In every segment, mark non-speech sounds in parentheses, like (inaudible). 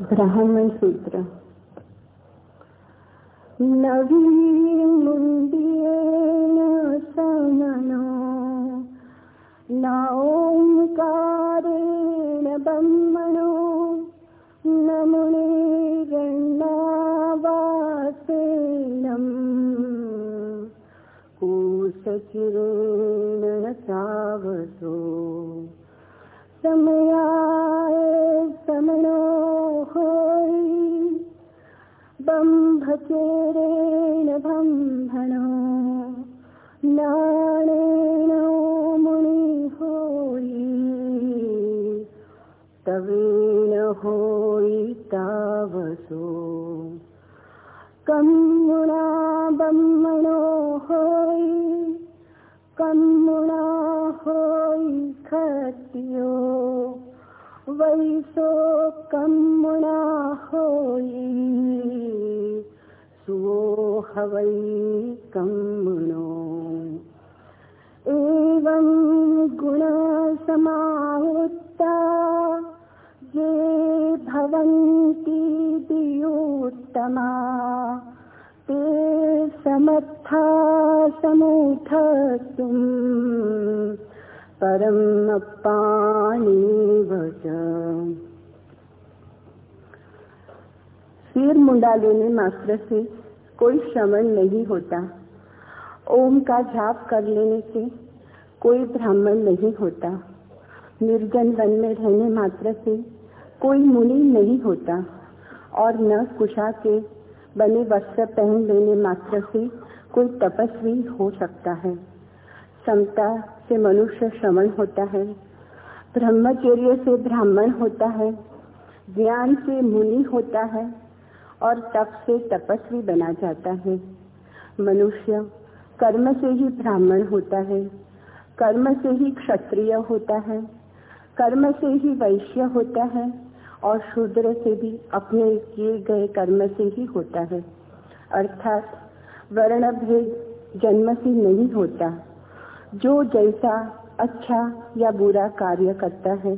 ब्राह्मण सूत्र। नवीमुण्ड्येन समनो न ओङ्कारेण ब्रह्मणो न मुनिरण्णावासेनम् कुशचिरेण न सावसो समयाय समनो बम्भचेरेण बम्भणो नाणेन मुनि होयि तवेन होयि तावसो। कम्मुणा बम्मणो होयि कम्मुणा होयि खत्यो। वैसो कम्मुणा होयि सुवोह वै कम्मुणो एवं गुणसमाहुत्ता ये भवन्ति दियोत्तमा ते समर्था समुठतुम्। परम पाणीव सिर मुंडा लेने मात्र से कोई श्रवण नहीं होता। ओम का जाप कर लेने से कोई ब्राह्मण नहीं होता। निर्जन वन में रहने मात्र से कोई मुनि नहीं होता। और न कुशा के बने वस्त्र पहन लेने मात्र से कोई तपस्वी हो सकता है। समता से मनुष्य श्रवण होता है ब्रह्मचर्य से ब्राह्मण होता है, ज्ञान से मुनि होता है और तप से तपस्वी बना जाता है। मनुष्य कर्म से ही ब्राह्मण होता है, कर्म से ही क्षत्रिय होता है, कर्म से ही वैश्य होता है और शूद्र से भी अपने किए गए कर्म से ही होता है। अर्थात वर्ण भेद जन्म से नहीं होता। जो जैसा अच्छा या बुरा कार्य करता है,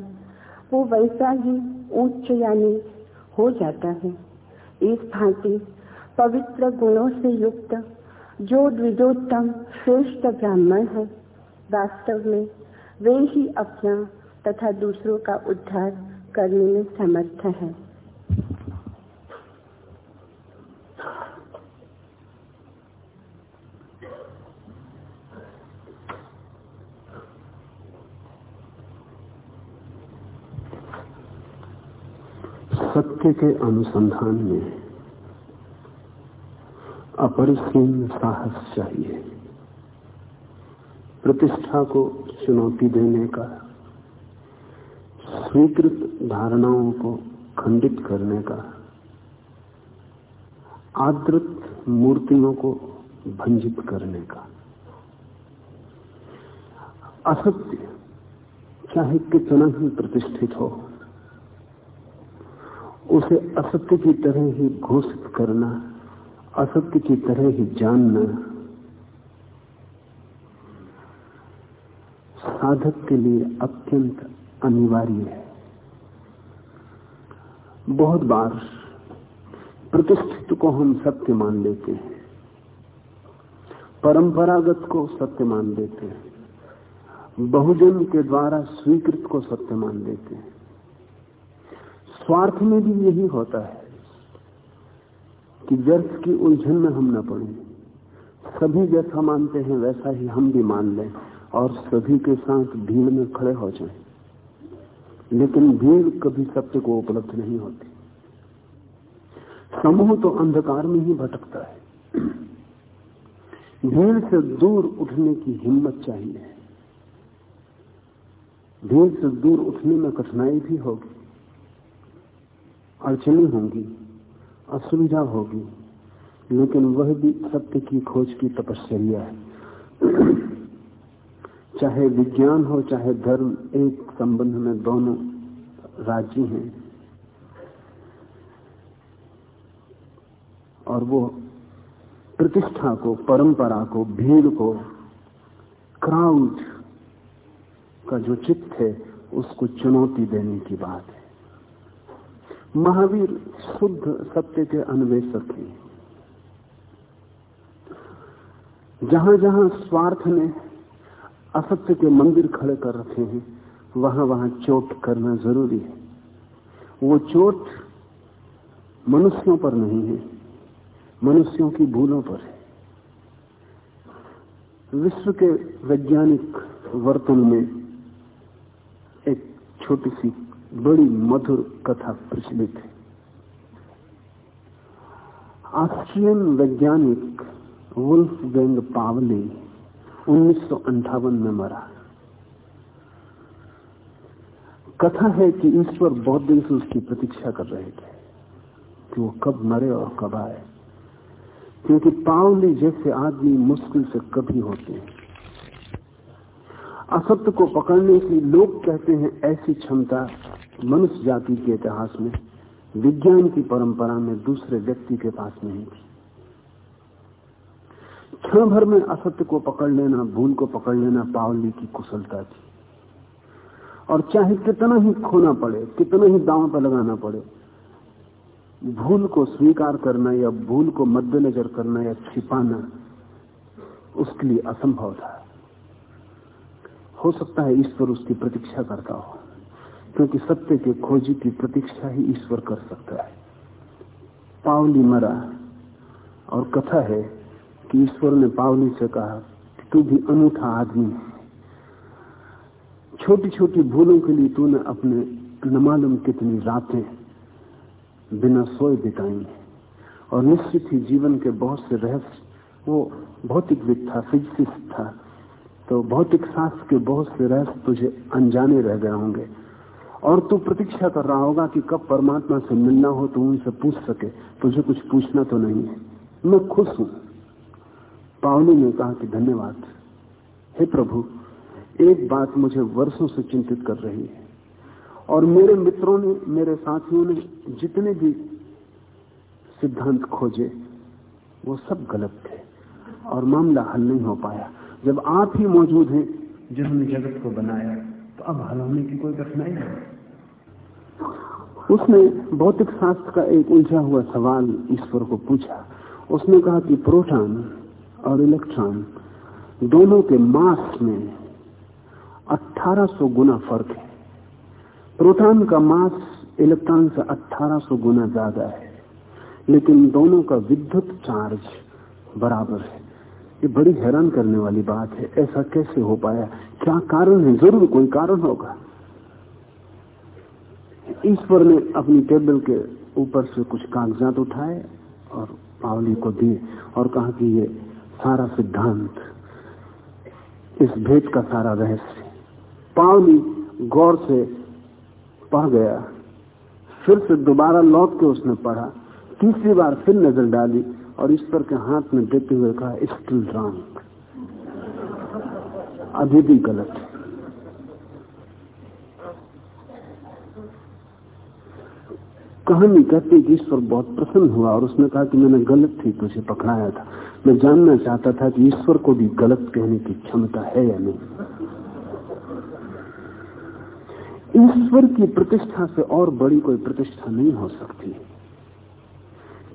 वो वैसा ही उच्च यानी हो जाता है। इस भांति पवित्र गुणों से युक्त, जो द्विजोत्तम श्रेष्ठ ब्राह्मण है, वास्तव में वे ही अपना तथा दूसरों का उद्धार करने में समर्थ है। सत्य के अनुसंधान में अपरिसीम साहस चाहिए। प्रतिष्ठा को चुनौती देने का, स्वीकृत धारणाओं को खंडित करने का आदृत मूर्तियों को भंजित करने का। असत्य, चाहे कितना ही प्रतिष्ठित हो उसे असत्य की तरह ही घोषित करना, असत्य की तरह ही जानना, साधक के लिए अत्यंत अनिवार्य है। बहुत बार प्रतिष्ठित को हम सत्य मान लेते हैं, परंपरागत को सत्य मान लेते हैं, बहुजन के द्वारा स्वीकृत को सत्य मान लेते हैं। स्वार्थ में भी यही होता है कि व्यर्थ की उलझन में हम न पड़े। सभी जैसा मानते हैं, वैसा ही हम भी मान लें और सभी के साथ भीड़ में खड़े हो जाएँ। लेकिन भीड़ कभी सत्य को उपलब्ध नहीं होती। समूह तो अंधकार में ही भटकता है। भीड़ से दूर उठने की हिम्मत चाहिए। भीड़ से दूर उठने में कठिनाई भी होगी। अड़चनी होंगी, असुविधा होगी, लेकिन वह भी सत्य की खोज की तपस्या है। चाहे विज्ञान हो, चाहे धर्म, एक संबंध में दोनों राज्य हैं। और वो प्रतिष्ठा को, परंपरा को, भीड़ को क्राउड का जो चित्त है, उसको चुनौती देने की बात है। महावीर शुद्ध सत्य के अन्वेषक हैं। जहाँ जहाँ स्वार्थ ने असत्य के मंदिर खड़े कर रखे हैं वहाँ वहाँ चोट करना ज़रूरी है। वो चोट मनुष्यों पर नहीं है, मनुष्यों की भूलों पर है। विश्व के वैज्ञानिक वर्तन में एक छोटी सी बड़ी मधुर कथा प्रचलित है। ऑस्ट्रियन वैज्ञानिक वुल्फ गैंग पावले उन्नीस में मरा। कथा है कि ईश्वर बहुत दिन से उसकी प्रतीक्षा कर रहे थे कि वो कब मरे और कब आए। क्योंकि पावली जैसे आदमी मुश्किल से कभी होते हैं। असत्य को पकड़ने की लोग कहते हैं ऐसी क्षमता मनुष्य जाति के इतिहास में, विज्ञान की परंपरा में दूसरे व्यक्ति के पास नहीं थी। क्षण भर में असत्य को पकड़ लेना, भूल को पकड़ लेना पावली की कुशलता थी। और चाहे कितना ही खोना पड़े, कितना ही दांव पर लगाना पड़े, भूल को स्वीकार करना या भूल को मद्देनजर करना या छिपाना उसके लिए असंभव था। हो सकता है ईश्वर उसकी प्रतीक्षा करता हो, क्योंकि सत्य के खोजी की प्रतीक्षा ही ईश्वर कर सकता है। पावली मरा, और कथा है कि ईश्वर ने पावली से कहा कि तू भी अनूठा आदमी है। छोटी छोटी भूलों के लिए तूने अपने न मालूम कितनी रातें बिना सोए बिताई है, और निश्चित ही जीवन के बहुत से रहस्य, वो भौतिक विद था फिजिसिस्ट था तो भौतिक शास्त्र के बहुत से रहस्य तुझे अनजाने रह गए होंगे। और तू प्रतीक्षा कर रहा होगा कि कब परमात्मा से मिलना हो तो उनसे पूछ सके। तुझे कुछ पूछना तो नहीं है। मैं खुश हूँ। पावनी ने कहा कि धन्यवाद। हे प्रभु, एक बात मुझे वर्षों से चिंतित कर रही है। और मेरे मित्रों ने, मेरे साथियों ने जितने भी सिद्धांत खोजे, वो सब गलत थे और मामला हल नहीं हो पाया। जब आप ही मौजूद हैं, जिन्होंने जगत को बनाया तो अब हल होने की कोई कठिनाई नहीं। उसने भौतिक शास्त्र का एक उलझा हुआ सवाल ईश्वर को पूछा। उसने कहा कि प्रोटॉन और इलेक्ट्रॉन दोनों के मास में 1800 गुना फ़र्क है। प्रोटॉन का मास इलेक्ट्रॉन से 1800 गुना ज़्यादा है, लेकिन दोनों का विद्युत चार्ज बराबर है। ये बड़ी हैरान करने वाली बात है। ऐसा कैसे हो पाया? क्या कारण है? ज़रूर कोई कारण होगा। ईश्वर ने अपनी टेबल के ऊपर से कुछ कागजात उठाए और पावली को दिए और कहा कि ये सारा सिद्धांत, इस भेद का सारा रहस्य पावली गौर से पढ़ गया। फिर से दोबारा लौट के उसने पढ़ा। तीसरी बार फिर नज़र डाली। और ईश्वर के हाथ में देते हुए कहा स्टिल रॉन्ग अभी भी गलत है। कहानी कहती कि ईश्वर बहुत प्रसन्न हुआ और उसने कहा कि मैंने गलत थी तुझे पकड़ाया था। मैं जानना चाहता था कि ईश्वर को भी गलत कहने की क्षमता है या नहीं। ईश्वर की प्रतिष्ठा से और बड़ी कोई प्रतिष्ठा नहीं हो सकती।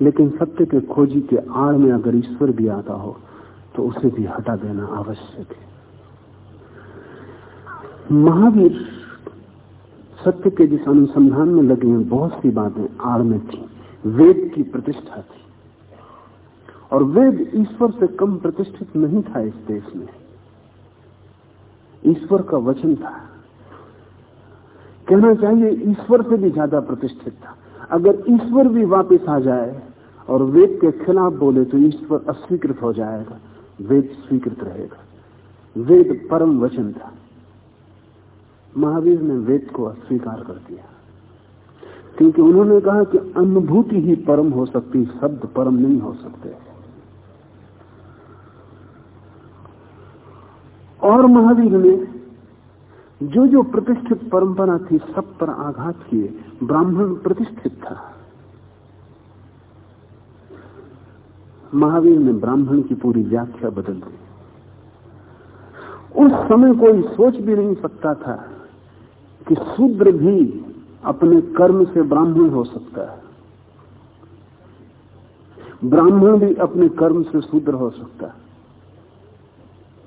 लेकिन सत्य के खोजी के आड़ में अगर ईश्वर भी आता हो तो उसे भी हटा देना आवश्यक है। महावीर सत्य के जिस अनुसंधान में लगे हैं, बहुत सी बातें आड़ में थी। वेद की प्रतिष्ठा थी। और वेद ईश्वर से कम प्रतिष्ठित नहीं था इस देश में। ईश्वर का वचन था। कहना चाहिए, ईश्वर से भी ज़्यादा प्रतिष्ठित था। अगर ईश्वर भी वापस आ जाए और वेद के खिलाफ बोले तो ईश्वर अस्वीकृत हो जाएगा, वेद स्वीकृत रहेगा। वेद परम वचन था। महावीर ने वेद को अस्वीकार कर दिया। क्योंकि उन्होंने कहा कि अनुभूति ही परम हो सकती, शब्द परम नहीं हो सकते। और महावीर ने जो जो प्रतिष्ठित परंपरा थी, सब पर आघात किए, ब्राह्मण प्रतिष्ठित था। महावीर ने ब्राह्मण की पूरी व्याख्या बदल दी। उस समय कोई सोच भी नहीं सकता था कि शूद्र भी अपने कर्म से ब्राह्मण हो सकता है। ब्राह्मण भी अपने कर्म से शूद्र हो सकता है।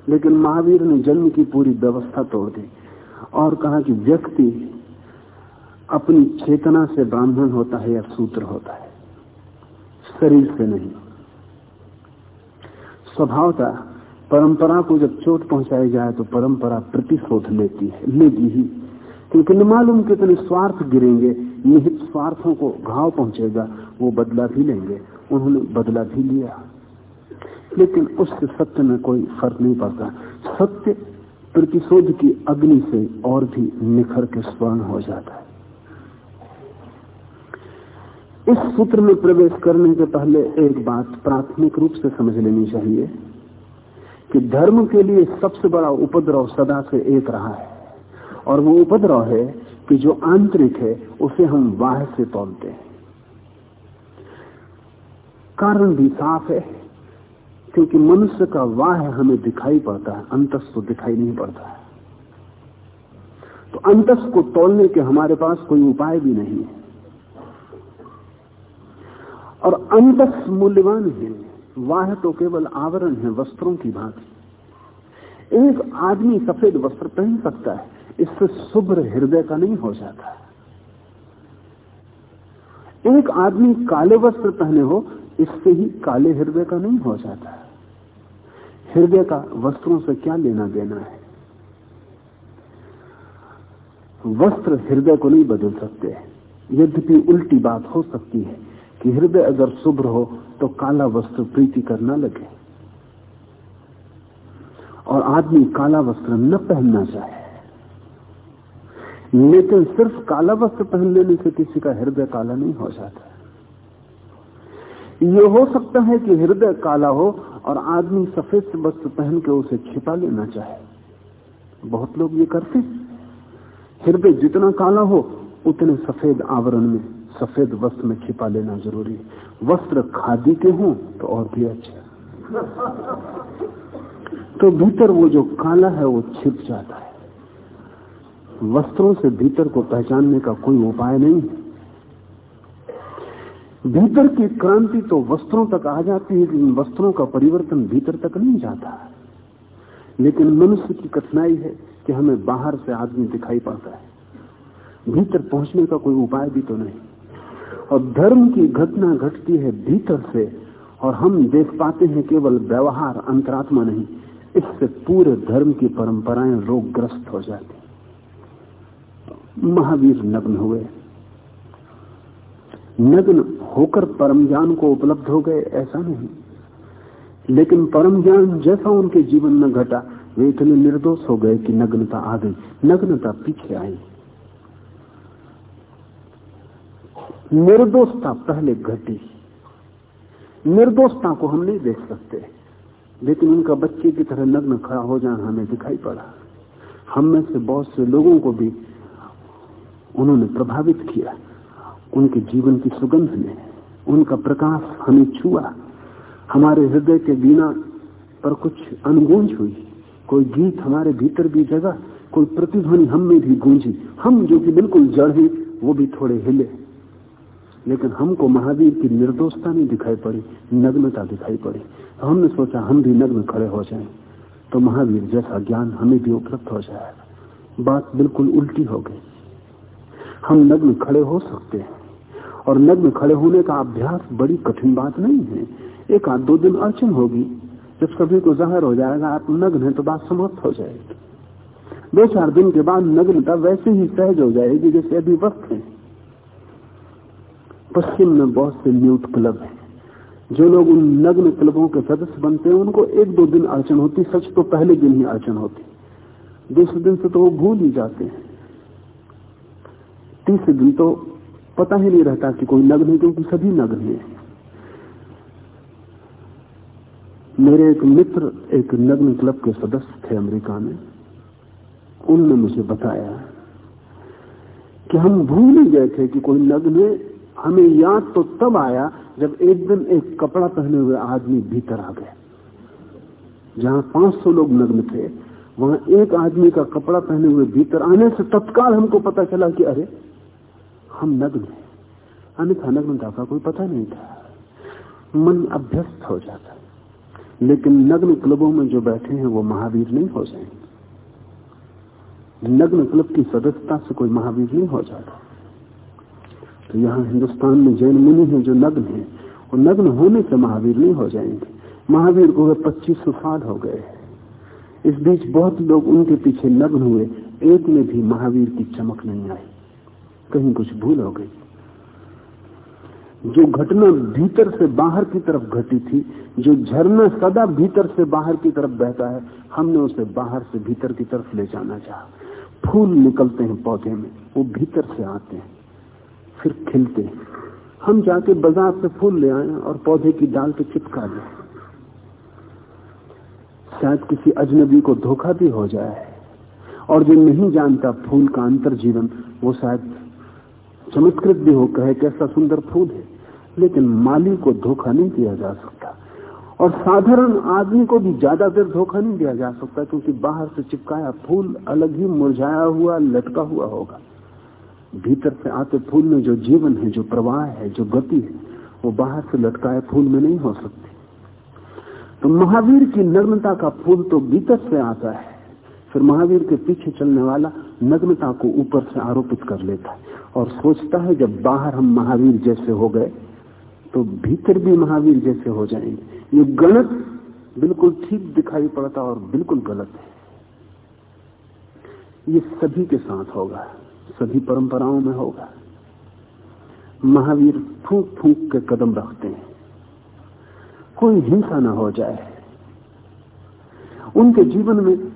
लेकिन महावीर ने जन्म की पूरी व्यवस्था तोड़ दी। और कहा कि व्यक्ति अपनी चेतना से ब्राह्मण होता है या सूत्र होता है। शरीर से नहीं। स्वभावता परंपरा को जब चोट पहुंचाई जाए तो परंपरा प्रतिशोध लेती है, लेगी ही। क्योंकि न मालूम कितने स्वार्थ गिरेंगे, निहित स्वार्थों को घाव पहुंचेगा, वो बदला भी लेंगे। उन्होंने बदला भी लिया। लेकिन उससे सत्य में कोई फ़र्क नहीं पड़ता। सत्य प्रतिशोध की अग्नि से और भी निखर के स्वर्ण हो जाता है। इस सूत्र में प्रवेश करने के पहले एक बात प्राथमिक रूप से समझ लेनी चाहिए कि धर्म के लिए सबसे बड़ा उपद्रव सदा से एक रहा है, और वो उपद्रव है कि जो आंतरिक है, उसे हम बाह्य से तोलते हैं। कारण भी साफ़ है क्योंकि मनुष्य का वाह हमें दिखाई पड़ता है अंतस तो दिखाई नहीं पड़ता है। तो अंतस को तोलने के हमारे पास कोई उपाय भी नहीं है। और अंतस मूल्यवान है, वाह तो केवल आवरण है, वस्त्रों की भांति। एक आदमी सफ़ेद वस्त्र पहन सकता है, इससे शुभ्र हृदय का नहीं हो जाता एक आदमी काले वस्त्र पहने हो, इससे ही काले हृदय का नहीं हो जाता हृदय का वस्त्रों से क्या लेना देना है? वस्त्र हृदय को नहीं बदल सकते। यद्यपि उल्टी बात हो सकती है कि हृदय अगर शुभ्र हो तो काला वस्त्र प्रीति करना लगे। और आदमी काला वस्त्र न पहनना चाहे। लेकिन सिर्फ़ काला वस्त्र पहन लेने से किसी का हृदय काला नहीं हो जाता। ये हो सकता है कि हृदय काला हो और आदमी सफ़ेद वस्त्र पहन के उसे छिपा लेना चाहे। बहुत लोग ये करते हृदय जितना काला हो, उतने सफ़ेद आवरण में, सफ़ेद वस्त्र में छिपा लेना ज़रूरी वस्त्र खादी के हों तो और भी अच्छा। तो भीतर वो जो काला है, वो छिप जाता है। वस्त्रों से भीतर को पहचानने का कोई उपाय नहीं भीतर की क्रांति तो वस्त्रों तक आ जाती है, लेकिन वस्त्रों का परिवर्तन भीतर तक नहीं जाता। लेकिन मनुष्य की कठिनाई है कि हमें बाहर से आदमी दिखाई पड़ता है। भीतर पहुँचने का कोई उपाय भी तो नहीं। और धर्म की घटना घटती है भीतर से, और हम देख पाते हैं केवल व्यवहार, अंतरात्मा नहीं। इससे पूरे धर्म की परंपराएँ रोगग्रस्त हो जाती। महावीर नग्न हुए। नग्न होकर परम ज्ञान को उपलब्ध हो गए, ऐसा नहीं। लेकिन परम ज्ञान जैसा उनके जीवन में घटा, वे इतने निर्दोष हो गए कि नग्नता आ गई, नग्नता पीछे आई। निर्दोषता पहले घटी। निर्दोषता को हम नहीं देख सकते, लेकिन उनका बच्चे की तरह नग्न खड़ा हो जाना हमें दिखाई पड़ा। हम में से बहुत से लोगों को भी उन्होंने प्रभावित किया। उनके जीवन की सुगंध ने उनका प्रकाश हमें छुआ। हमारे हृदय के बिना पर कुछ अनुगूंज हुई। कोई गीत हमारे भीतर भी जगा, कोई प्रतिध्वनि हम में भी गूंजी। हम जो कि बिल्कुल जड़ हैं वो भी थोड़े हिले। लेकिन हमको महावीर की निर्दोषता नहीं दिखाई पड़ी, नग्नता दिखाई पड़ी। तो हमने सोचा, हम भी नग्न खड़े हो जाएँ। तो महावीर जैसा ज्ञान हमें भी उपलब्ध हो जाएगा। बात बिल्कुल उल्टी हो गई। हम नग्न खड़े हो सकते हैं। और नग्न खड़े होने का अभ्यास बड़ी कठिन बात नहीं है। एक आध दो दिन अड़चन होगी। जब सभी को ज़ाहिर हो जाएगा, आप नग्न है तो बात समाप्त हो जाएगी। दो चार दिन के बाद नग्नता वैसे ही सहज हो जाएगी जैसे अभी वक्त है। पश्चिम में बहुत से न्यूट क्लब हैं। जो लोग उन नग्न क्लबों के सदस्य बनते हैं, उनको एक दो दिन अड़चन होती, सच तो पहले दिन ही अड़चन होती। दूसरे दिन से तो वो भूल ही जाते हैं। तीसरे दिन तो पता ही नहीं रहता कि कोई नग्न है, क्योंकि सभी नग्न है। मेरे एक मित्र, एक नग्न क्लब के सदस्य थे अमेरिका में। उन्होंने मुझे बताया कि हम भूल ही गए थे कि कोई नग्न है। हमें याद तो तब आया जब एक दिन एक कपड़ा पहने हुए आदमी भीतर आ गए जहाँ 500 लोग नग्न थे, वहाँ एक आदमी का कपड़ा पहने हुए भीतर आने से तत्काल हमको पता चला कि अरे हम नग्न हैं। अन्यथा नग्नता का कोई पता नहीं था। मन अभ्यस्त हो जाता लेकिन नग्न क्लबों में जो बैठे हैं, वो महावीर नहीं हो जाएँगे। नग्न क्लब की सदस्यता से कोई महावीर नहीं हो जाता। तो यहाँ हिंदुस्तान में जैन मुनि है जो नग्न है वो नग्न होने से महावीर नहीं हो जाएँगे। महावीर को पच्चीस सौ साल हो गए इस बीच बहुत लोग उनके पीछे नग्न हुए। एक में भी महावीर की चमक नहीं आई। कहीं कुछ भूल हो गई। जो घटना भीतर से बाहर की तरफ़ घटी थी, जो झरना सदा भीतर से बाहर की तरफ़ बहता है, हमने उसे बाहर से भीतर की तरफ़ ले जाना चाहा। फूल निकलते हैं पौधे में, वो भीतर से आते हैं, फिर खिलते हैं। हम जाके बाज़ार से फूल ले आए और पौधे की डाल पे चिपका दें शायद किसी अजनबी को धोखा भी हो जाए। और जो नहीं जानता फूल का अंतर जीवन वो शायद चमत्कृत भी हो कहे कैसा सुंदर फूल है, लेकिन माली को धोखा नहीं दिया जा सकता। और साधारण आदमी को भी ज़्यादा देर धोखा नहीं दिया जा सकता, क्योंकि बाहर से चिपकाया फूल अलग ही मुरझाया हुआ, लटका हुआ होगा। भीतर से आते फूल में जो जीवन है, जो प्रवाह है, जो गति है, वो बाहर से लटकाए फूल में नहीं हो सकती। तो महावीर की नग्नता का फूल तो भीतर से आता है, फिर महावीर के पीछे चलने वाला नग्नता को ऊपर से आरोपित कर लेता है। और सोचता है जब बाहर हम महावीर जैसे हो गए तो भीतर भी महावीर जैसे हो जाएँगे। ये गलत बिल्कुल ठीक दिखाई पड़ता और बिल्कुल गलत है। ये सभी के साथ होगा, सभी परंपराओं में होगा। महावीर फूक फूक के कदम रखते हैं। कोई हिंसा ना हो जाए। उनके जीवन में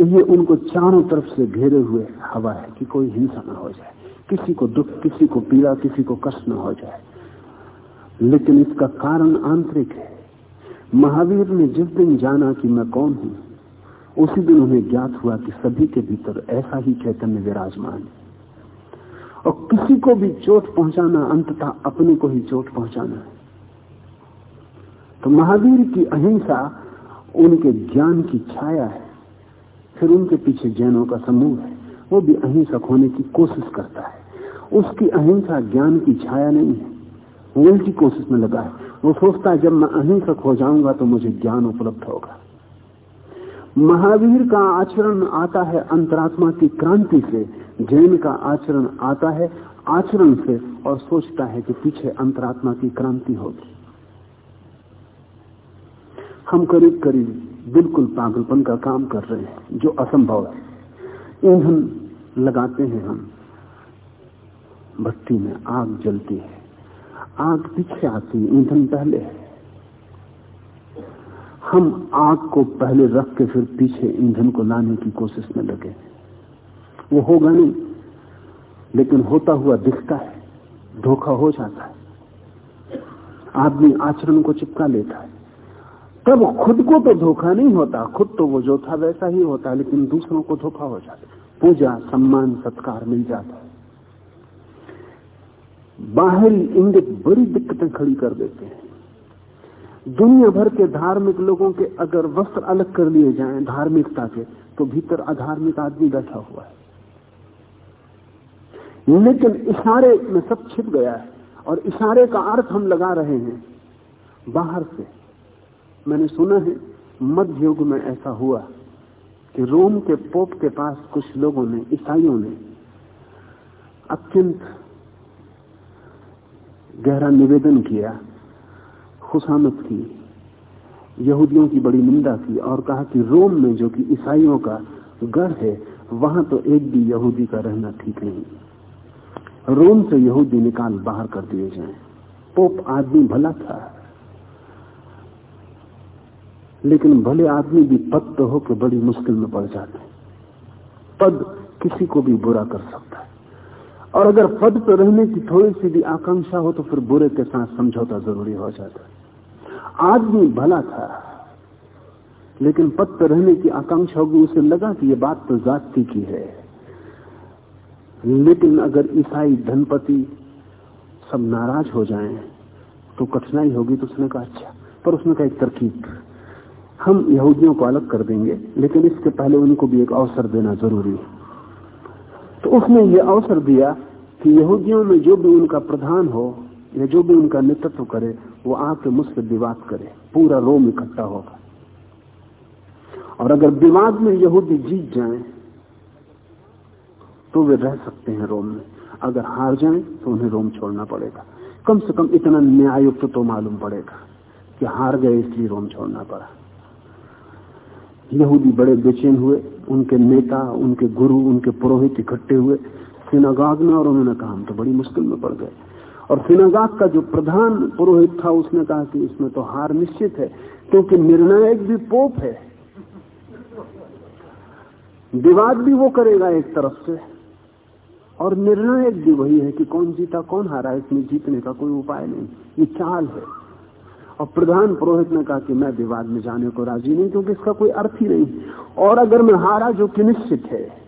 ये उनको चारों तरफ़ से घेरे हुए हवा है कि कोई हिंसा ना हो जाए, किसी को दुख, किसी को पीड़ा, किसी को कष्ट न हो जाए। लेकिन इसका कारण आंतरिक है। महावीर ने जिस दिन जाना कि मैं कौन हूँ, उसी दिन उन्हें ज्ञात हुआ कि सभी के भीतर ऐसा ही चैतन्य विराजमान है। और किसी को भी चोट पहुंचाना, अंततः अपने को ही चोट पहुंचाना है। तो महावीर की अहिंसा उनके ज्ञान की छाया है। फिर उनके पीछे जैनों का समूह है। वो भी अहिंसक होने की कोशिश करता है। उसकी अहिंसा ज्ञान की छाया नहीं है। वो कोशिश में लगा है। वो सोचता है, जब मैं अहिंसक हो जाऊँगा तो मुझे ज्ञान उपलब्ध होगा। महावीर का आचरण आता है अंतरात्मा की क्रांति से। जैन का आचरण आता है आचरण से और सोचता है कि पीछे अंतरात्मा की क्रांति होगी। हम करीब करीब बिल्कुल पागलपन का काम कर रहे हैं, जो असंभव है। ईंधन लगाते हैं हम। भट्टी में आग जलती है। आग पीछे आती है, ईंधन पहले है। हम आग को पहले रख के फिर पीछे ईंधन को लाने की कोशिश में लगे वो होगा नहीं, लेकिन होता हुआ दिखता है, धोखा हो जाता है। आदमी आचरण को चिपका लेता है। तब खुद को तो धोखा नहीं होता। खुद तो वो जो था वैसा ही होता, लेकिन दूसरों को धोखा हो जाता। पूजा, सम्मान, सत्कार मिल जाता। है बाहरी इंगित बड़ी दिक्कतें खड़ी कर देते हैं। दुनिया भर के धार्मिक लोगों के अगर वस्त्र अलग कर लिए जाएँ धार्मिकता के तो भीतर अधार्मिक आदमी बैठा हुआ है। लेकिन इशारे में सब छिप गया है और इशारे का अर्थ हम लगा रहे हैं बाहर से। मैंने सुना है मध्य युग में ऐसा हुआ कि रोम के पोप के पास कुछ लोगों ने, ईसाइयों ने अत्यंत गहरा निवेदन किया, खुशामद की, यहूदियों की बड़ी निंदा की और कहा कि रोम में जो कि ईसाइयों का गढ़ है, वहाँ तो एक भी यहूदी का रहना ठीक नहीं। रोम से यहूदी निकाल बाहर कर दिए जाएँ। पोप आदमी भला था। लेकिन भले आदमी भी पद तो होकर बड़ी मुश्किल में पड़ जाते हैं। पद किसी को भी बुरा कर सकता है। और अगर पद पर रहने की थोड़ी सी भी आकांक्षा हो तो फिर बुरे के साथ समझौता ज़रूरी हो जाता है। आदमी भला था, लेकिन पद पर रहने की आकांक्षा होगी, उसे लगा कि यह बात तो जाति की है। लेकिन अगर ईसाई धनपति सब नाराज़ हो जाएँ तो कठिनाई होगी तो उसने कहा अच्छा पर उसने कहा एक तरकीब हम यहूदियों को अलग कर देंगे, लेकिन इसके पहले उनको भी एक अवसर देना ज़रूरी है। तो उसने ये अवसर दिया कि यहूदियों में जो भी उनका प्रधान हो, या जो भी उनका नेतृत्व करे, वो आके मुझसे विवाद करे। पूरा रोम इकट्ठा होगा। और अगर विवाद में यहूदी जीत जाए तो वे रह सकते हैं रोम में। अगर हार जाए तो उन्हें रोम छोड़ना पड़ेगा। कम से कम इतना न्यायुक्त तो मालूम पड़ेगा कि हार गए इसलिए रोम छोड़ना पड़ा। यहूदी बड़े बेचैन हुए, उनके नेता, उनके गुरु, उनके पुरोहित इकट्ठे हुए सिनागाग में और उन्होंने कहा, हम तो बड़ी मुश्किल में पड़ गए। और सिनागाग का जो प्रधान पुरोहित था, उसने कहा कि इसमें तो हार निश्चित है, क्योंकि निर्णायक भी पोप है। विवाद भी वो करेगा एक तरफ़ से, और निर्णायक भी वही है कि कौन जीता, कौन हारा, इसमें जीतने का कोई उपाय नहीं। ये चाल है। और प्रधान पुरोहित ने कहा कि मैं विवाद में जाने को राज़ी नहीं, क्योंकि इसका कोई अर्थ ही नहीं। और अगर मैं हारा, जो कि निश्चित है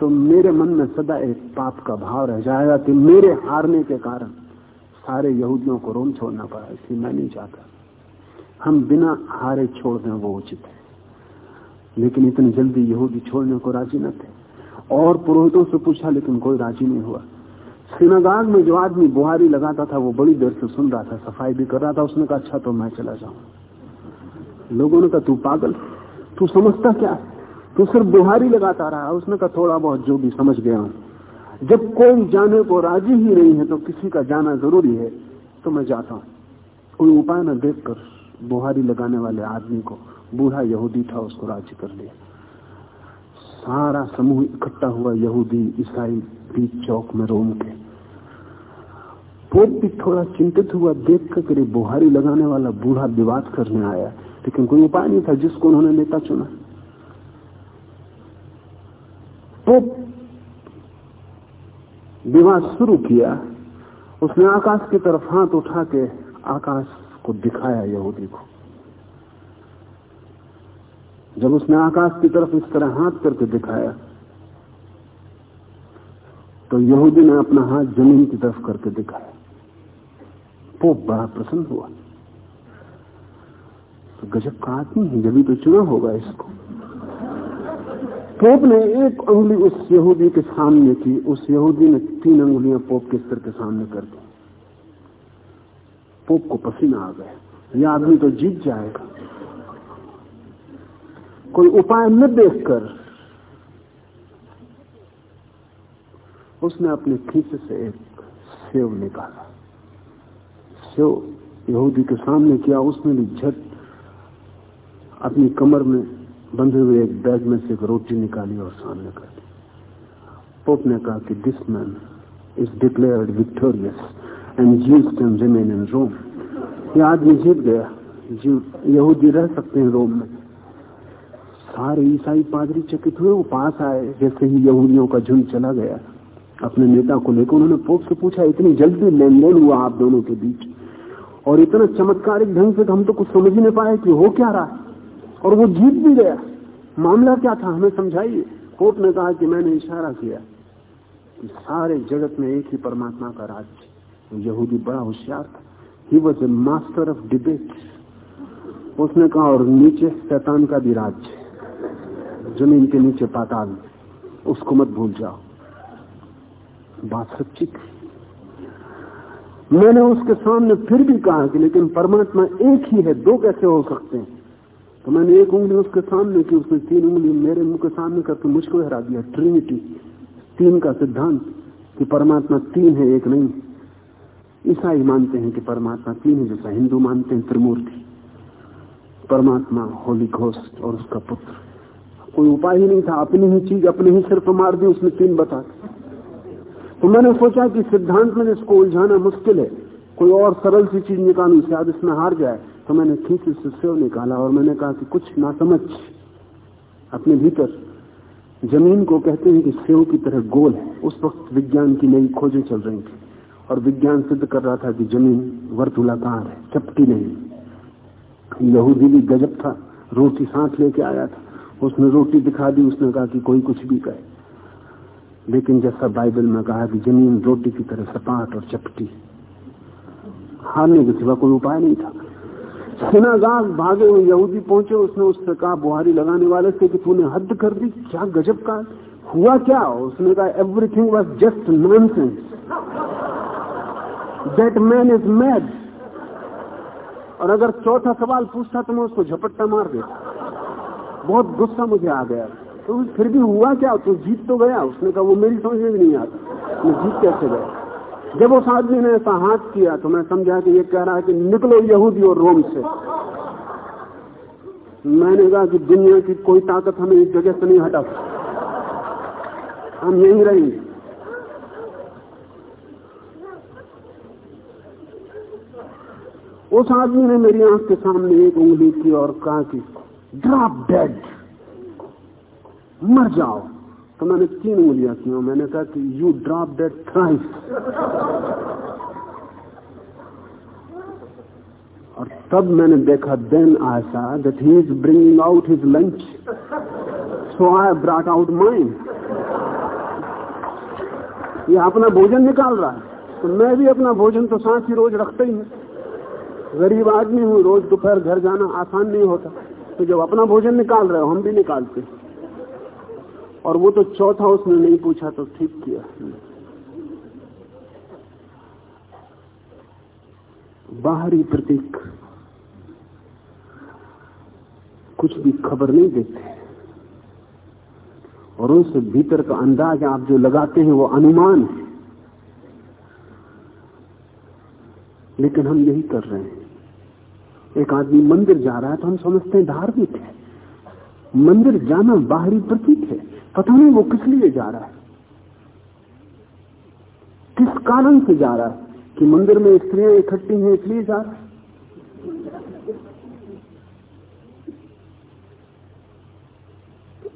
तो मेरे मन में सदा एक पाप का भाव रह जाएगा कि मेरे हारने के कारण सारे यहूदियों को रोम छोड़ना पड़ा, इसलिए मैं नहीं चाहता। हम बिना हारे छोड़ दें, वो उचित है। लेकिन इतनी जल्दी यहूदी छोड़ने को राज़ी न थे। और पुरोहितों से पूछा, लेकिन कोई राज़ी नहीं हुआ। सिनागाग में जो आदमी बुहारी लगाता था, वो बड़ी देर से सुन रहा था, सफ़ाई भी कर रहा था। उसने कहा अच्छा तो मैं चला जाऊँ। लोगों ने कहा, तू पागल? तू समझता क्या? तू सिर्फ़ बुहारी लगाता रहा? उसने कहा, थोड़ा बहुत जो भी समझ गया हूँ। जब कोई जाने को राज़ी ही नहीं है तो किसी का जाना ज़रूरी है तो मैं जाता हूँ। कोई उपाय न देखकर बुहारी लगाने वाले आदमी को, बूढ़ा यहूदी था, उसको राज़ी कर लिया। सारा समूह इकट्ठा हुआ, यहूदी, ईसाई, बीच चौक में रोम के। पोप भी थोड़ा चिंतित हुआ देख कर करीब बुहारी लगाने वाला बूढ़ा विवाद करने आया। लेकिन कोई उपाय नहीं था, जिसको उन्होंने नेता चुना। पोप विवाद शुरू किया। उसने आकाश की तरफ़ हाथ उठा के आकाश को दिखाया, यहूदी को। जब उसने आकाश की तरफ़ इस तरह हाथ करके दिखाया तो यहूदी ने अपना हाथ ज़मीन की तरफ़ करके दिखाया। पोप बड़ा प्रसन्न हुआ। तो गजब का आदमी है, जब तो चुना होगा इसको। पोप ने एक उंगली उस यहूदी के सामने की, उस यहूदी ने तीन उंगलियाँ पोप के सिर के सामने कर दी। पोप को पसीना आ गया। यह आदमी तो जीत जाएगा। कोई उपाय न देखकर उसने अपने खींचे से एक सेव निकाला। सेव यहूदी के सामने किया, उसने भी झट अपनी कमर में बंधे हुए एक बैग में से एक रोटी निकाली और सामने कर दी। पोप ने कहा कि this man is declared victorious and Jew can remain in Rome यह आदमी जीत गया। जीव यहूदी रह सकते हैं रोम में। सारे ईसाई पादरी चकित हुए, वो पास आए, जैसे ही यहूदियों का झुंड चला गया। अपने नेता को लेकर उन्होंने पोप से पूछा, इतनी जल्दी लेन देन हुआ आप दोनों के बीच? और इतना चमत्कारिक ढंग से तो हम तो कुछ समझ ही नहीं पाए कि हो क्या रहा है। और वो जीत भी गया। मामला क्या था, हमें समझाइए। कोर्ट ने कहा कि मैंने इशारा किया कि सारे जगत में एक ही परमात्मा का राज्य यहूदी बड़ा होशियार था। He was a master of debate उसने कहा, और नीचे शैतान का भी राज्य ज़मीन के नीचे पाताल। उसको मत भूल जाओ। बात सच्ची थी। मैंने उसके सामने फिर भी कहा कि लेकिन परमात्मा एक ही है, दो कैसे हो सकते हैं? तो मैंने एक उंगली उसके सामने की, उसने तीन उंगली मेरे मुँह के सामने करके मुझको हरा दिया। ट्रिनिटी तीन का सिद्धांत कि परमात्मा तीन है, एक नहीं। ईसाई मानते हैं कि परमात्मा तीन है, जैसा हिंदू मानते हैं, त्रिमूर्ति। परमात्मा होली घोष और उसका पुत्र। कोई उपाय ही नहीं था, अपनी ही चीज़ अपने ही सिर पर मार दी, उसने तीन बता तो मैंने सोचा कि सिद्धांत में इसको उलझाना मुश्किल है। कोई और सरल सी चीज़ निकालू, शायद इसमें हार जाए। तो मैंने खींच सेव निकाला और मैंने कहा कि कुछ ना समझ अपने भीतर। ज़मीन को कहते हैं कि सेव की तरह गोल है। उस वक्त विज्ञान की नई खोजें चल रही थी और विज्ञान सिद्ध कर रहा था कि ज़मीन वर्तुलाकार है, चपटी नहीं। यहूदी भी गजब था। रोटी साथ लेके आया था। उसने रोटी दिखा दी, उसने कहा कि कोई कुछ भी कहे। लेकिन जैसा बाइबल में कहा कि ज़मीन रोटी की तरह सपाट और चपटी। हारने के सिवा कोई उपाय नहीं था। सिनागाग भागे हुए यहूदी पहुँचे, उसने उससे कहा, बुहारी लगाने वाले से कि तूने हद कर दी? क्या गजब का हुआ क्या? उसने कहा everything was just nonsense that man is mad और अगर चौथा सवाल पूछता तो मैं उसको झपट्टा मार देता। बहुत गुस्सा मुझे आ गया। तो फिर भी हुआ क्या? तो जीत तो गया। उसने कहा, वो मेरी समझ में नहीं आता। मैं जीत कैसे गया? जब उस आदमी ने ऐसा हाथ किया तो मैं समझा कि ये कह रहा है कि निकलो यहूदी और रोम से। मैंने कहा कि दुनिया की कोई ताकत हमें इस जगह से नहीं हटा हम यहीं रहेंगे। उस आदमी ने मेरी आँख के सामने एक उंगली की और कहा कि ड्रॉप डेड मर जाओ। तो मैंने तीन उंगलियाँ की मैंने कहा कि यू ड्रॉप डेड थ्राइस और तब मैंने देखा then I saw that he is bringing out his lunch so I brought out mine ये अपना भोजन निकाल रहा है। तो मैं भी अपना भोजन तो साथ ही रोज रखते ही हूँ। गरीब आदमी हूँ, रोज दोपहर घर जाना आसान नहीं होता। तो जब अपना भोजन निकाल रहे हो, हम भी निकालते और वो तो चौथा उसने नहीं पूछा तो ठीक किया। बाहरी प्रतीक। कुछ भी खबर नहीं देते। और उस भीतर का अंदाज आप जो लगाते हैं, वो अनुमान है। लेकिन हम यही कर रहे हैं। एक आदमी मंदिर जा रहा है तो हम समझते हैं धार्मिक है। मंदिर जाना बाहरी प्रतीक है। पता नहीं वो किस लिए जा रहा है। किस कारण से जा रहा है कि मंदिर में स्त्रियाँ इकट्ठी हैं इसलिए जा रहा है?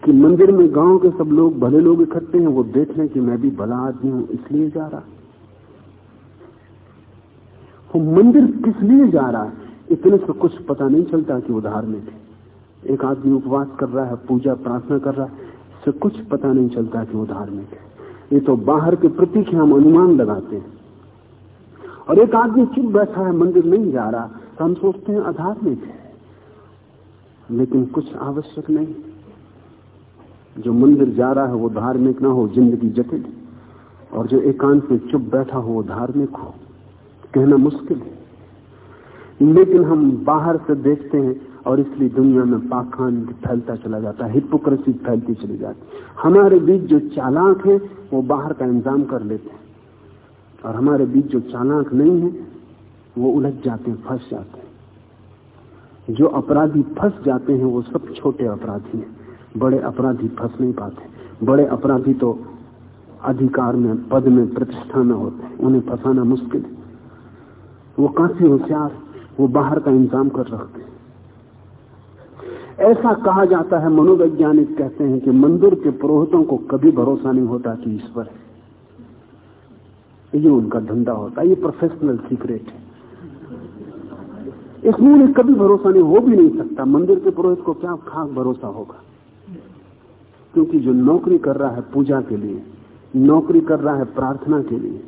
कि मंदिर में गाँव के सब लोग, भले लोग इकट्ठे हैं, वो देख लें कि मैं भी भला आदमी हूँ, इसलिए जा रहा वो मंदिर किस लिए जा रहा है? इतने से कुछ पता नहीं चलता कि वो धार्मिक है। एक आदमी उपवास कर रहा है पूजा प्रार्थना कर रहा है। इससे कुछ पता नहीं चलता कि वो धार्मिक है। ये तो बाहर के प्रतीक हम अनुमान लगाते हैं। और एक आदमी चुप बैठा है, मंदिर नहीं जा रहा तो हम सोचते हैं अधार्मिक है। लेकिन कुछ आवश्यक नहीं। जो मंदिर जा रहा है, वो धार्मिक ना हो, ज़िंदगी जटिल। और जो एकांत में चुप बैठा हो, वो धार्मिक हो। कहना मुश्किल है। लेकिन हम बाहर से देखते हैं और इसलिए दुनिया में पाखंड फैलता चला जाता है हिपोक्रेसी फैलती चली जाती हमारे बीच जो चालाक है, वो बाहर का इंतज़ाम कर लेते हैं। और हमारे बीच जो चालाक नहीं है, वो उलझ जाते हैं, फंस जाते हैं। जो अपराधी फंस जाते हैं, वो सब छोटे अपराधी हैं। बड़े अपराधी फंस नहीं पाते। बड़े अपराधी तो अधिकार में, पद में, प्रतिष्ठा में होते हैं। उन्हें फंसाना मुश्किल है। वो काफ़ी होशियार, वो बाहर का इंतज़ाम कर रखते हैं। ऐसा कहा जाता है, मनोवैज्ञानिक कहते हैं कि मंदिर के पुरोहितों को कभी भरोसा नहीं होता कि ईश्वर है। ये उनका धंधा होता है, ये प्रोफेशनल सीक्रेट है। इसमें उन्हें कभी भरोसा नहीं, हो भी नहीं सकता। मंदिर के पुरोहित को क्या खास भरोसा होगा? क्योंकि जो नौकरी कर रहा है पूजा के लिए, नौकरी कर रहा है प्रार्थना के लिए,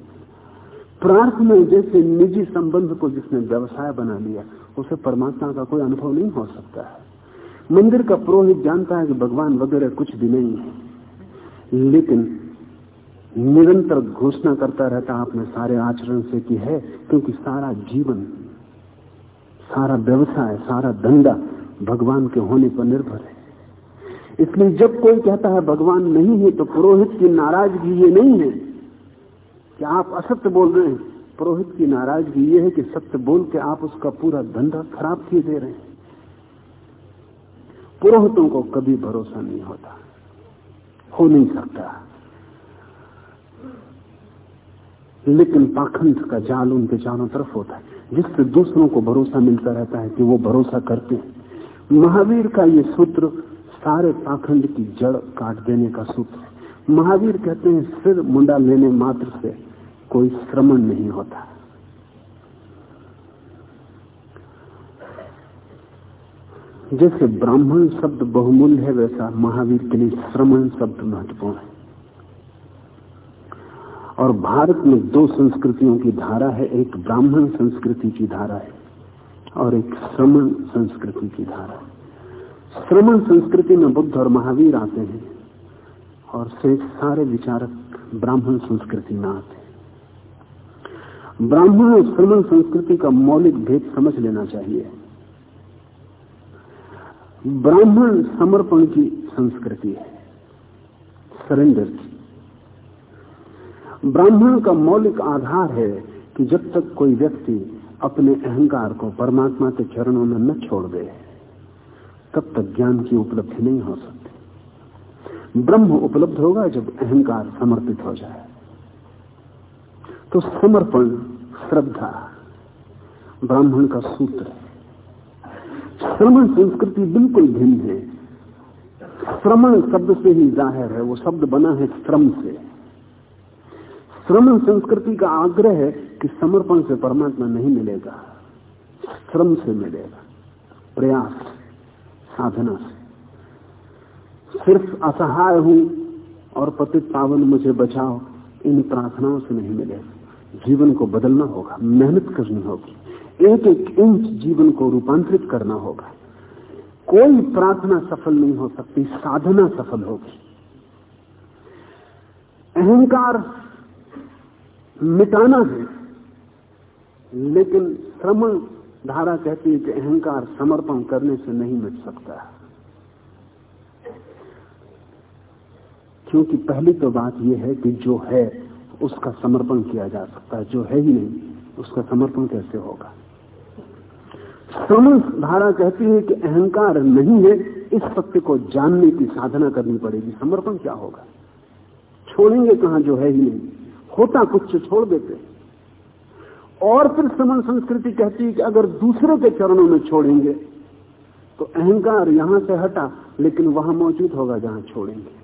प्रार्थना जैसे निजी संबंध को जिसने व्यवसाय बना लिया, उसे परमात्मा का कोई अनुभव नहीं हो सकता है। मंदिर का पुरोहित जानता है कि भगवान वगैरह कुछ भी नहीं है। लेकिन निरंतर घोषणा करता रहता है अपने सारे आचरण से कि है, क्योंकि सारा जीवन, सारा व्यवसाय, सारा धंधा भगवान के होने पर निर्भर है। इसलिए जब कोई कहता है भगवान नहीं है तो पुरोहित की नाराज़गी ये नहीं है कि आप असत्य बोल रहे हैं। पुरोहित की नाराज़गी ये है कि सत्य बोल के आप उसका पूरा धंधा खराब किए दे रहे हैं। पुरोहितों को कभी भरोसा नहीं होता। हो नहीं सकता। लेकिन पाखंड का जाल उनके चारों तरफ़ होता है, जिससे दूसरों को भरोसा मिलता रहता है कि वो भरोसा करते हैं। महावीर का ये सूत्र सारे पाखंड की जड़ काट देने का सूत्र है। महावीर कहते हैं, सिर मुंडा लेने मात्र से कोई श्रमण नहीं होता। जैसे ब्राह्मण शब्द बहुमूल्य है, वैसा महावीर के लिए श्रमण शब्द महत्वपूर्ण है। और भारत में दो संस्कृतियों की धारा है, एक ब्राह्मण संस्कृति की धारा है और एक श्रमण संस्कृति की धारा श्रमण संस्कृति में बुद्ध और महावीर आते हैं और से सारे विचारक ब्राह्मण संस्कृति में आते हैं। ब्राह्मण और श्रमण संस्कृति का मौलिक भेद समझ लेना चाहिए। ब्राह्मण समर्पण की संस्कृति है, सरेंडर की। ब्राह्मण का मौलिक आधार है कि जब तक कोई व्यक्ति अपने अहंकार को परमात्मा के चरणों में न छोड़ दे, तब तक ज्ञान की उपलब्धि नहीं हो सकती। ब्रह्म उपलब्ध होगा जब अहंकार समर्पित हो जाए। तो समर्पण, श्रद्धा, ब्राह्मण का सूत्र है। श्रमण संस्कृति बिल्कुल भिन्न है। श्रमण शब्द से ही ज़ाहिर है, वो शब्द बना है श्रम से। श्रमण संस्कृति का आग्रह है कि समर्पण से परमात्मा नहीं मिलेगा। श्रम से मिलेगा, प्रयास साधना से। सिर्फ़ असहाय हूँ और पतित पावन मुझे बचाओ, इन प्रार्थनाओं से नहीं मिलेगा। जीवन को बदलना होगा, मेहनत करनी होगी। एक एक इंच जीवन को रूपांतरित करना होगा। कोई प्रार्थना सफल नहीं हो सकती, साधना सफल होगी। अहंकार मिटाना है, लेकिन श्रमण धारा कहती है कि अहंकार समर्पण करने से नहीं मिट सकता। क्योंकि पहली तो बात यह है कि जो है, उसका समर्पण किया जा सकता है, जो है ही नहीं, उसका समर्पण कैसे होगा? श्रमण धारा कहती है कि अहंकार नहीं है, इस सत्य को जानने की साधना करनी पड़ेगी। समर्पण क्या होगा? छोड़ेंगे कहाँ जो है ही नहीं। होता कुछ छोड़ देते और फिर समन संस्कृति कहती है कि अगर दूसरों के चरणों में छोड़ेंगे तो अहंकार यहाँ से हटा, लेकिन वहाँ मौजूद होगा जहाँ छोड़ेंगे।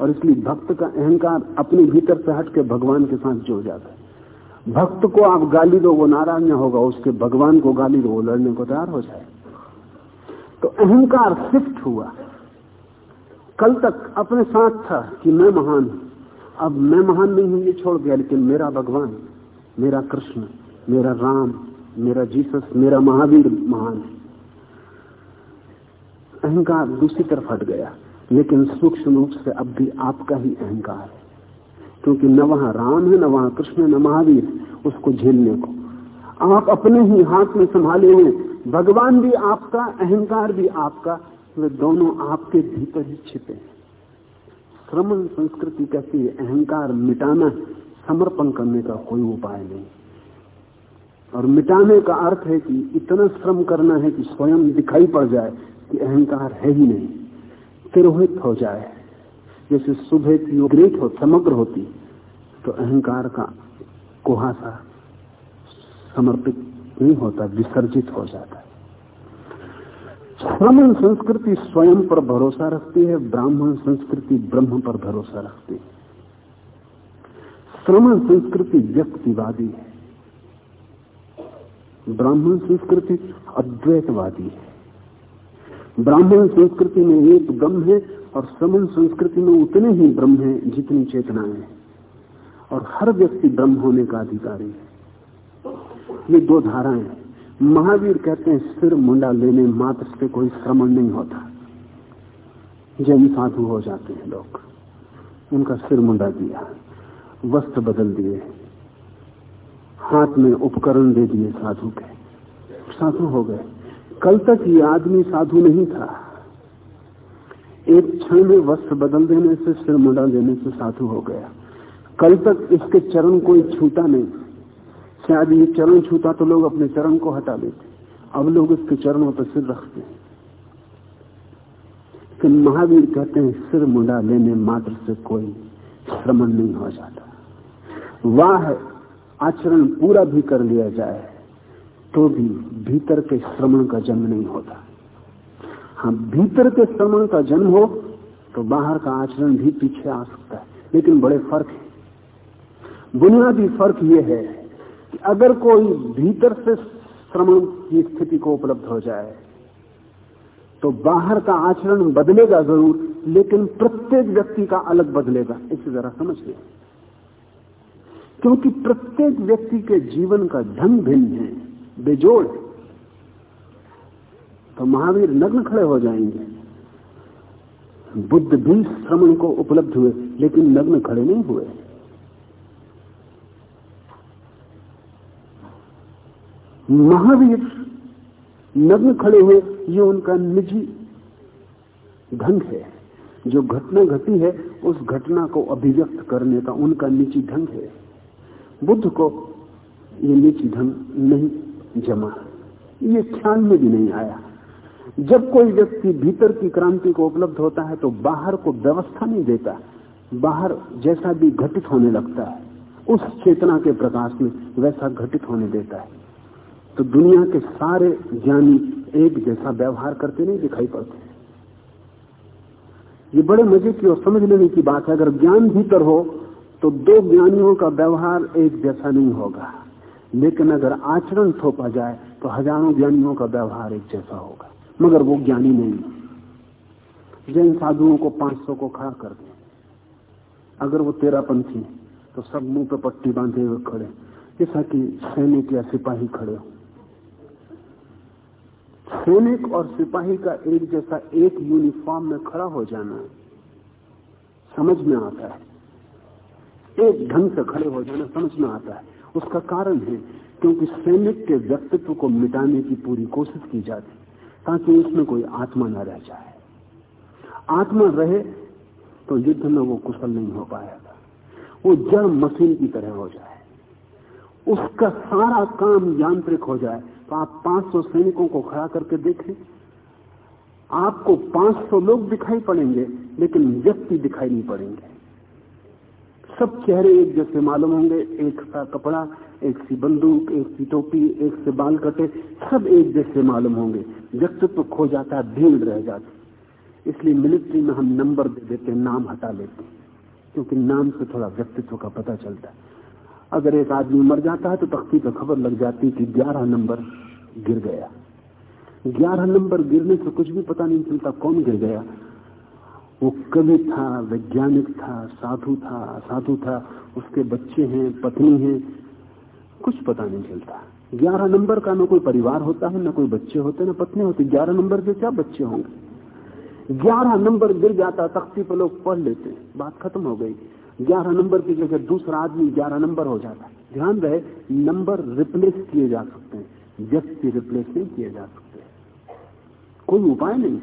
और इसलिए भक्त का अहंकार अपने भीतर से हट के भगवान के साथ जुड़ जाता है। भक्त को आप गाली दो, वो नाराज़ न होगा, उसके भगवान को गाली दो, वो लड़ने को तैयार हो जाए। तो अहंकार शिफ्ट हुआ। कल तक अपने साथ था कि मैं महान हूँ। अब मैं महान नहीं हूँ, ये छोड़ गया लेकिन मेरा भगवान, मेरा कृष्ण, मेरा राम, मेरा जीसस, मेरा महावीर महान है। अहंकार दूसरी तरफ़ हट गया, लेकिन सूक्ष्म रूप से अब भी आपका ही अहंकार है। क्योंकि न वहाँ राम है, न वहाँ कृष्ण है, न महावीर, उसको झेलने को। आप अपने ही हाथ में संभाले हुए भगवान भी आपका, अहंकार भी आपका, वे दोनों आपके भीतर ही छिपे हैं। श्रमण संस्कृति है, अहंकार मिटाना, समर्पण करने का कोई उपाय नहीं। और मिटाने का अर्थ है कि इतना श्रम करना है कि स्वयं दिखाई पड़ जाए कि अहंकार है ही नहीं। तिरोहित हो जाए। जैसे सुबह की ग्रेट हो, समग्र होती तो अहंकार का कुहासा समर्पित नहीं होता, विसर्जित हो जाता है। ब्राह्मण संस्कृति स्वयं पर भरोसा रखती है, ब्राह्मण संस्कृति ब्रह्म पर भरोसा रखती है। श्रमण संस्कृति व्यक्तिवादी है। ब्राह्मण संस्कृति अद्वैतवादी है। ब्राह्मण संस्कृति में एक ब्रह्म है और श्रमण संस्कृति में उतने ही ब्रह्म है जितनी चेतनाएँ हैं। और हर व्यक्ति ब्रह्म होने का अधिकारी है। ये दो धाराएँ महावीर कहते हैं, सिर मुंडा लेने मात्र से कोई श्रमण नहीं होता। जैन साधु हो जाते हैं लोग। उनका सिर मुंडा दिया, वस्त्र बदल दिए, हाथ में उपकरण दे दिए साधु के। साधु हो गए। कल तक ये आदमी साधु नहीं था। एक क्षण में वस्त्र बदल देने से, सिर मुंडा देने से साधु हो गया। कल तक इसके चरण कोई छूटा नहीं। शायद ये चरण छूता तो लोग अपने चरण को हटा लेते अब लोग इसके चरणों पर सिर रखते हैं। कि महावीर कहते हैं, सिर मुंडा लेने मात्र से कोई श्रमण नहीं हो जाता। वाह आचरण पूरा भी कर लिया जाए तो भी भीतर के श्रमण का जन्म नहीं होता। हाँ भीतर के श्रमण का जन्म हो तो बाहर का आचरण भी पीछे आ सकता है। लेकिन बड़े फ़र्क है। बुनियादी फ़र्क यह है कि अगर कोई भीतर से श्रमण की स्थिति को उपलब्ध हो जाए तो बाहर का आचरण बदलेगा ज़रूर, लेकिन प्रत्येक व्यक्ति का अलग बदलेगा। इसे जरा समझ लें। क्योंकि प्रत्येक व्यक्ति के जीवन का ढंग भिन्न है, बेजोड़ तो महावीर नग्न खड़े हो जाएँगे। बुद्ध भी श्रमण को उपलब्ध हुए, लेकिन नग्न खड़े नहीं हुए। महावीर नग्न खड़े हुए, ये उनका निजी ढंग है। जो घटना घटी है, उस घटना को अभिव्यक्त करने का उनका निजी ढंग है। बुद्ध को ये निजी ढंग नहीं जमा। ये ख्याल में भी नहीं आया। जब कोई व्यक्ति भीतर की क्रांति को उपलब्ध होता है तो बाहर को व्यवस्था नहीं देता। बाहर जैसा भी घटित होने लगता है, उस चेतना के प्रकाश में वैसा घटित होने देता है। तो दुनिया के सारे ज्ञानी एक जैसा व्यवहार करते नहीं दिखाई पड़ते। ये बड़े मज़े की और समझ लेने की बात है, अगर ज्ञान भीतर हो तो दो ज्ञानियों का व्यवहार एक जैसा नहीं होगा। लेकिन अगर आचरण थोपा जाए तो हज़ारों ज्ञानियों का व्यवहार एक जैसा होगा। मगर वो ज्ञानी नहीं। जैन साधुओं को पाँच सौ को खड़ा कर दे, अगर वो तेरा पंथी तो सब मुँह पे पट्टी बांधे हुए खड़े। जैसा कि सैनिक या सिपाही खड़े हो। सैनिक और सिपाही का एक जैसा एक यूनिफॉर्म में खड़ा हो जाना समझ में आता है। एक ढंग से खड़े हो जाना समझ में आता है। उसका कारण है, क्योंकि सैनिक के व्यक्तित्व को मिटाने की पूरी कोशिश की जाती ताकि उसमें कोई आत्मा न रह जाए। आत्मा रहे तो युद्ध में वो कुशल नहीं हो पाएगा। वो जड़ मशीन की तरह हो जाए। उसका सारा काम यांत्रिक हो जाए। तो आप 500 सैनिकों को खड़ा करके देखें। आपको 500 लोग दिखाई पड़ेंगे, लेकिन व्यक्ति दिखाई नहीं पड़ेंगे। सब चेहरे एक जैसे मालूम होंगे, एक सा कपड़ा, एक सी बंदूक, एक सी टोपी, एक से बाल कटे, सब एक जैसे मालूम होंगे। व्यक्तित्व खो जाता है भीड़ रह जाती। इसलिए मिलिट्री में हम नंबर दे देते हैं, नाम हटा लेते हैं। क्योंकि नाम से थोड़ा व्यक्तित्व का पता चलता है। अगर एक आदमी मर जाता है तो तख्ती पर खबर लग जाती कि ग्यारह नंबर गिर गया। ग्यारह नंबर गिरने से कुछ भी पता नहीं चलता कौन गिर गया। वो कवि था, वैज्ञानिक था, साधु था, असाधु था, उसके बच्चे हैं, पत्नी है, कुछ पता नहीं चलता। ग्यारह नंबर का ना कोई परिवार होता है, ना कोई बच्चे होते, न पत्नी होती। ग्यारह नंबर के क्या बच्चे होंगे? ग्यारह नंबर गिर जाता, तख्ती पर लोग पढ़ लेते बात खत्म हो गई। ग्यारह नंबर की जगह दूसरा आदमी ग्यारह नंबर हो जाता ध्यान रहे, नंबर रिप्लेस किए जा सकते हैं। व्यक्ति रिप्लेस नहीं किए जा सकते। कोई उपाय नहीं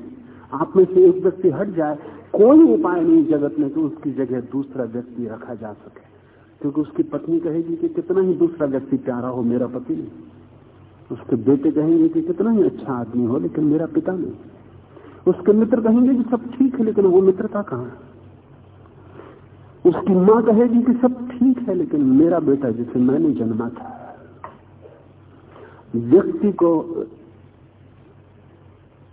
आप में से एक व्यक्ति हट जाए कोई उपाय नहीं जगत में तो उसकी जगह दूसरा व्यक्ति रखा जा सके। क्योंकि उसकी पत्नी कहेगी कि कितना ही दूसरा व्यक्ति प्यारा हो, मेरा पति नहीं। उसके बेटे कहेंगे कि कितना ही अच्छा आदमी हो, लेकिन मेरा पिता नहीं। उसके मित्र कहेंगे कि सब ठीक है, लेकिन वो मित्रता कहाँ है? उसकी माँ कहेगी कि सब ठीक है, लेकिन मेरा बेटा, जिसे मैंने जन्मा था, व्यक्ति को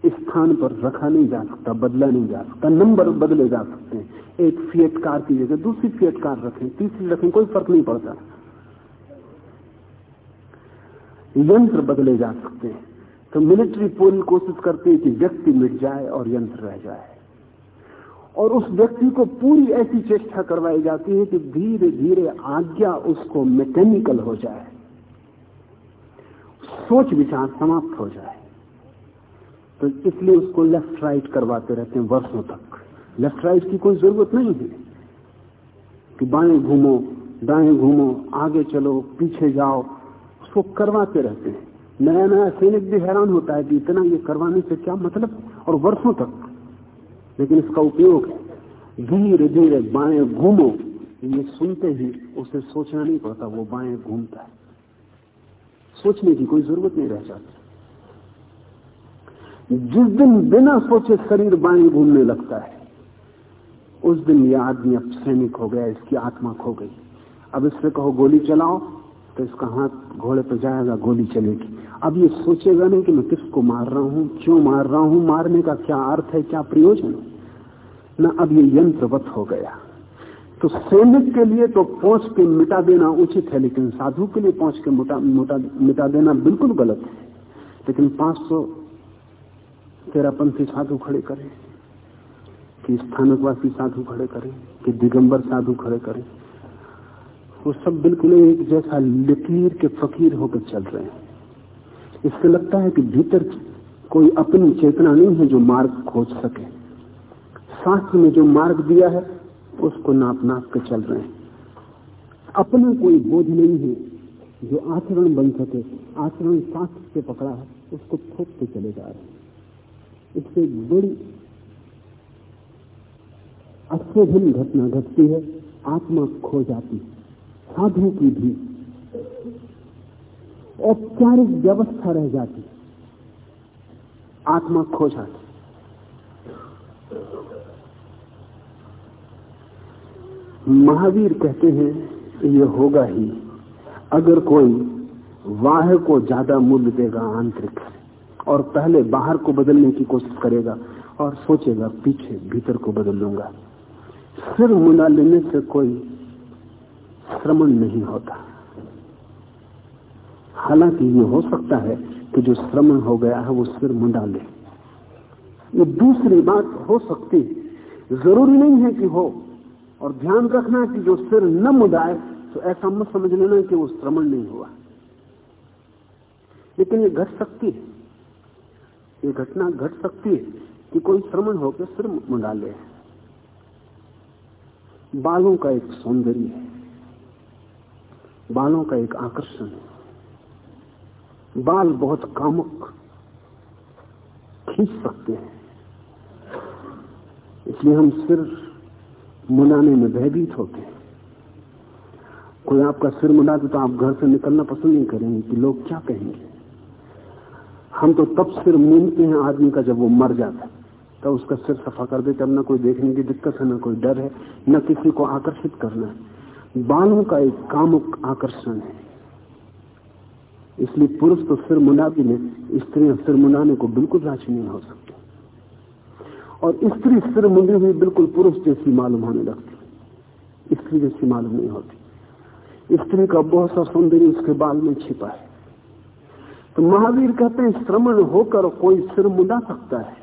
स्थान पर रखा नहीं जा सकता, बदला नहीं जा सकता, नंबर बदले जा सकते हैं। एक फियट कार की जगह दूसरी फियट कार रखें, तीसरी रखें, कोई फ़र्क नहीं पड़ता। यंत्र बदले जा सकते हैं। तो मिलिट्री पूरी कोशिश करती है कि व्यक्ति मिट जाए और यंत्र रह जाए। और उस व्यक्ति को पूरी ऐसी चेष्टा करवाई जाती है कि धीरे धीरे आज्ञा उसको मैकेनिकल हो जाए। सोच विचार समाप्त हो जाए। तो इसलिए उसको लेफ़्ट राइट करवाते रहते हैं वर्षों तक। लेफ़्ट राइट की कोई ज़रूरत नहीं है कि बाएँ घूमो, दाएँ घूमो, आगे चलो, पीछे जाओ। उसको करवाते रहते हैं। नया नया सैनिक भी हैरान होता है कि इतना ये करवाने से क्या मतलब? और वर्षों तक। लेकिन इसका उपयोग धीरे धीरे बाएँ घूमो। ये सुनते ही उसे सोचना नहीं पड़ता, वो बाएँ घूमता है। सोचने की कोई ज़रूरत नहीं रह जाती। जिस दिन बिना सोचे शरीर बाएँ घूमने लगता है उस दिन ये आदमी अब सैनिक हो गया इसकी आत्मा खो गई। अब इससे कहो गोली चलाओ। तो इसका हाथ घोड़े पर जाएगा गोली चलेगी। अब ये सोचेगा नहीं कि मैं किसको मार रहा हूँ क्यों मार रहा हूँ मारने का क्या अर्थ है क्या प्रयोजन न अब ये यंत्रवत हो गया। तो सैनिक के लिए तो पहुँच के मिटा देना उचित है लेकिन साधु के लिए पहुँच के मुटा, देना बिल्कुल गलत है। लेकिन पाँच सौ तेरा पंथी साधु खड़े करें, कि स्थानकवासी साधु खड़े करें, कि दिगंबर साधु खड़े करें। वो सब बिल्कुल एक जैसा लकीर के फकीर होकर चल रहे हैं। इससे लगता है कि भीतर कोई अपनी चेतना नहीं है जो मार्ग खोज सके। शास्त्र में जो मार्ग दिया है, उसको नाप नाप के चल रहे हैं। अपना कोई बोध नहीं है, जो आचरण बन सके, आचरण शास्त्र से पकड़ा है, उसको थोपते चले जा रहे हैं। इससे बड़ी अशोभन घटना घटती है, आत्मा खो जाती साधु की भी। औपचारिक व्यवस्था रह जाती आत्मा खो जाती महावीर कहते हैं ये होगा ही, अगर कोई वाह को ज़्यादा मूल्य देगा आंतरिक। और पहले बाहर को बदलने की कोशिश करेगा और सोचेगा, पीछे भीतर को बदल लूँगा। सिर मुंडा लेने से कोई श्रमण नहीं होता। हालाँकि ये हो सकता है कि जो श्रमण हो गया है, वो सिर मुंडा ले। ये दूसरी बात हो सकती ज़रूरी नहीं है कि हो, और ध्यान रखना कि जो सिर न मुदाए तो ऐसा मत समझ लेना कि वो श्रमण नहीं हुआ। लेकिन ये घट सकती है। ये घटना घट सकती है कि कोई श्रमण होकर सिर मुंडा ले। बालों का एक सौंदर्य है। बालों का एक आकर्षण है। बाल बहुत कामुक खींच सकते हैं। इसलिए हम सिर मुनाने में भयभीत होते हैं। कोई आपका सिर मुना दे तो आप घर से निकलना पसंद नहीं करेंगे कि लोग क्या कहेंगे। हम तो तब सिर मूनते हैं आदमी का जब वो मर जाता है। तो उसका सिर सफ़ा कर देते अब न कोई देखने की दिक्कत है, न कोई डर है, न किसी को आकर्षित करना है। बालों का एक कामुक आकर्षण है। इसलिए पुरुष तो सिर मुना भी नहीं स्त्री सिर मुनाने को बिल्कुल राज़ी नहीं हो सकती। और स्त्री सिर मुंडी हुई बिल्कुल पुरुष जैसी मालूम होने लगती स्त्री जैसी मालूम नहीं होती। स्त्री का बहुत सा सौंदर्य उसके बाल में छिपा है। तो महावीर कहते हैं श्रमण होकर कोई सिर मुंडा सकता है,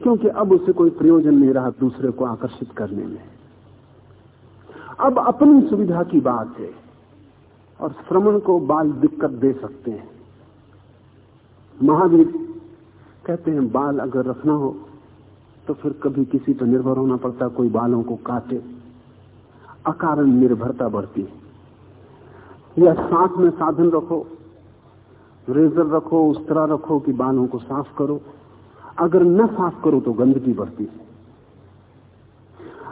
क्योंकि अब उसे कोई प्रयोजन नहीं रहा दूसरे को आकर्षित करने में। अब अपनी सुविधा की बात है, और श्रमण को बाल दिक्कत दे सकते हैं। महावीर कहते हैं, बाल अगर रखना हो तो फिर कभी किसी पर निर्भर होना पड़ता, कोई बालों को काटे। अकारण निर्भरता बढ़ती या साथ में साधन रखो रेजर रखो उस तरह रखो कि बालों को साफ़ करो। अगर न साफ़ करो तो गंदगी बढ़ती है।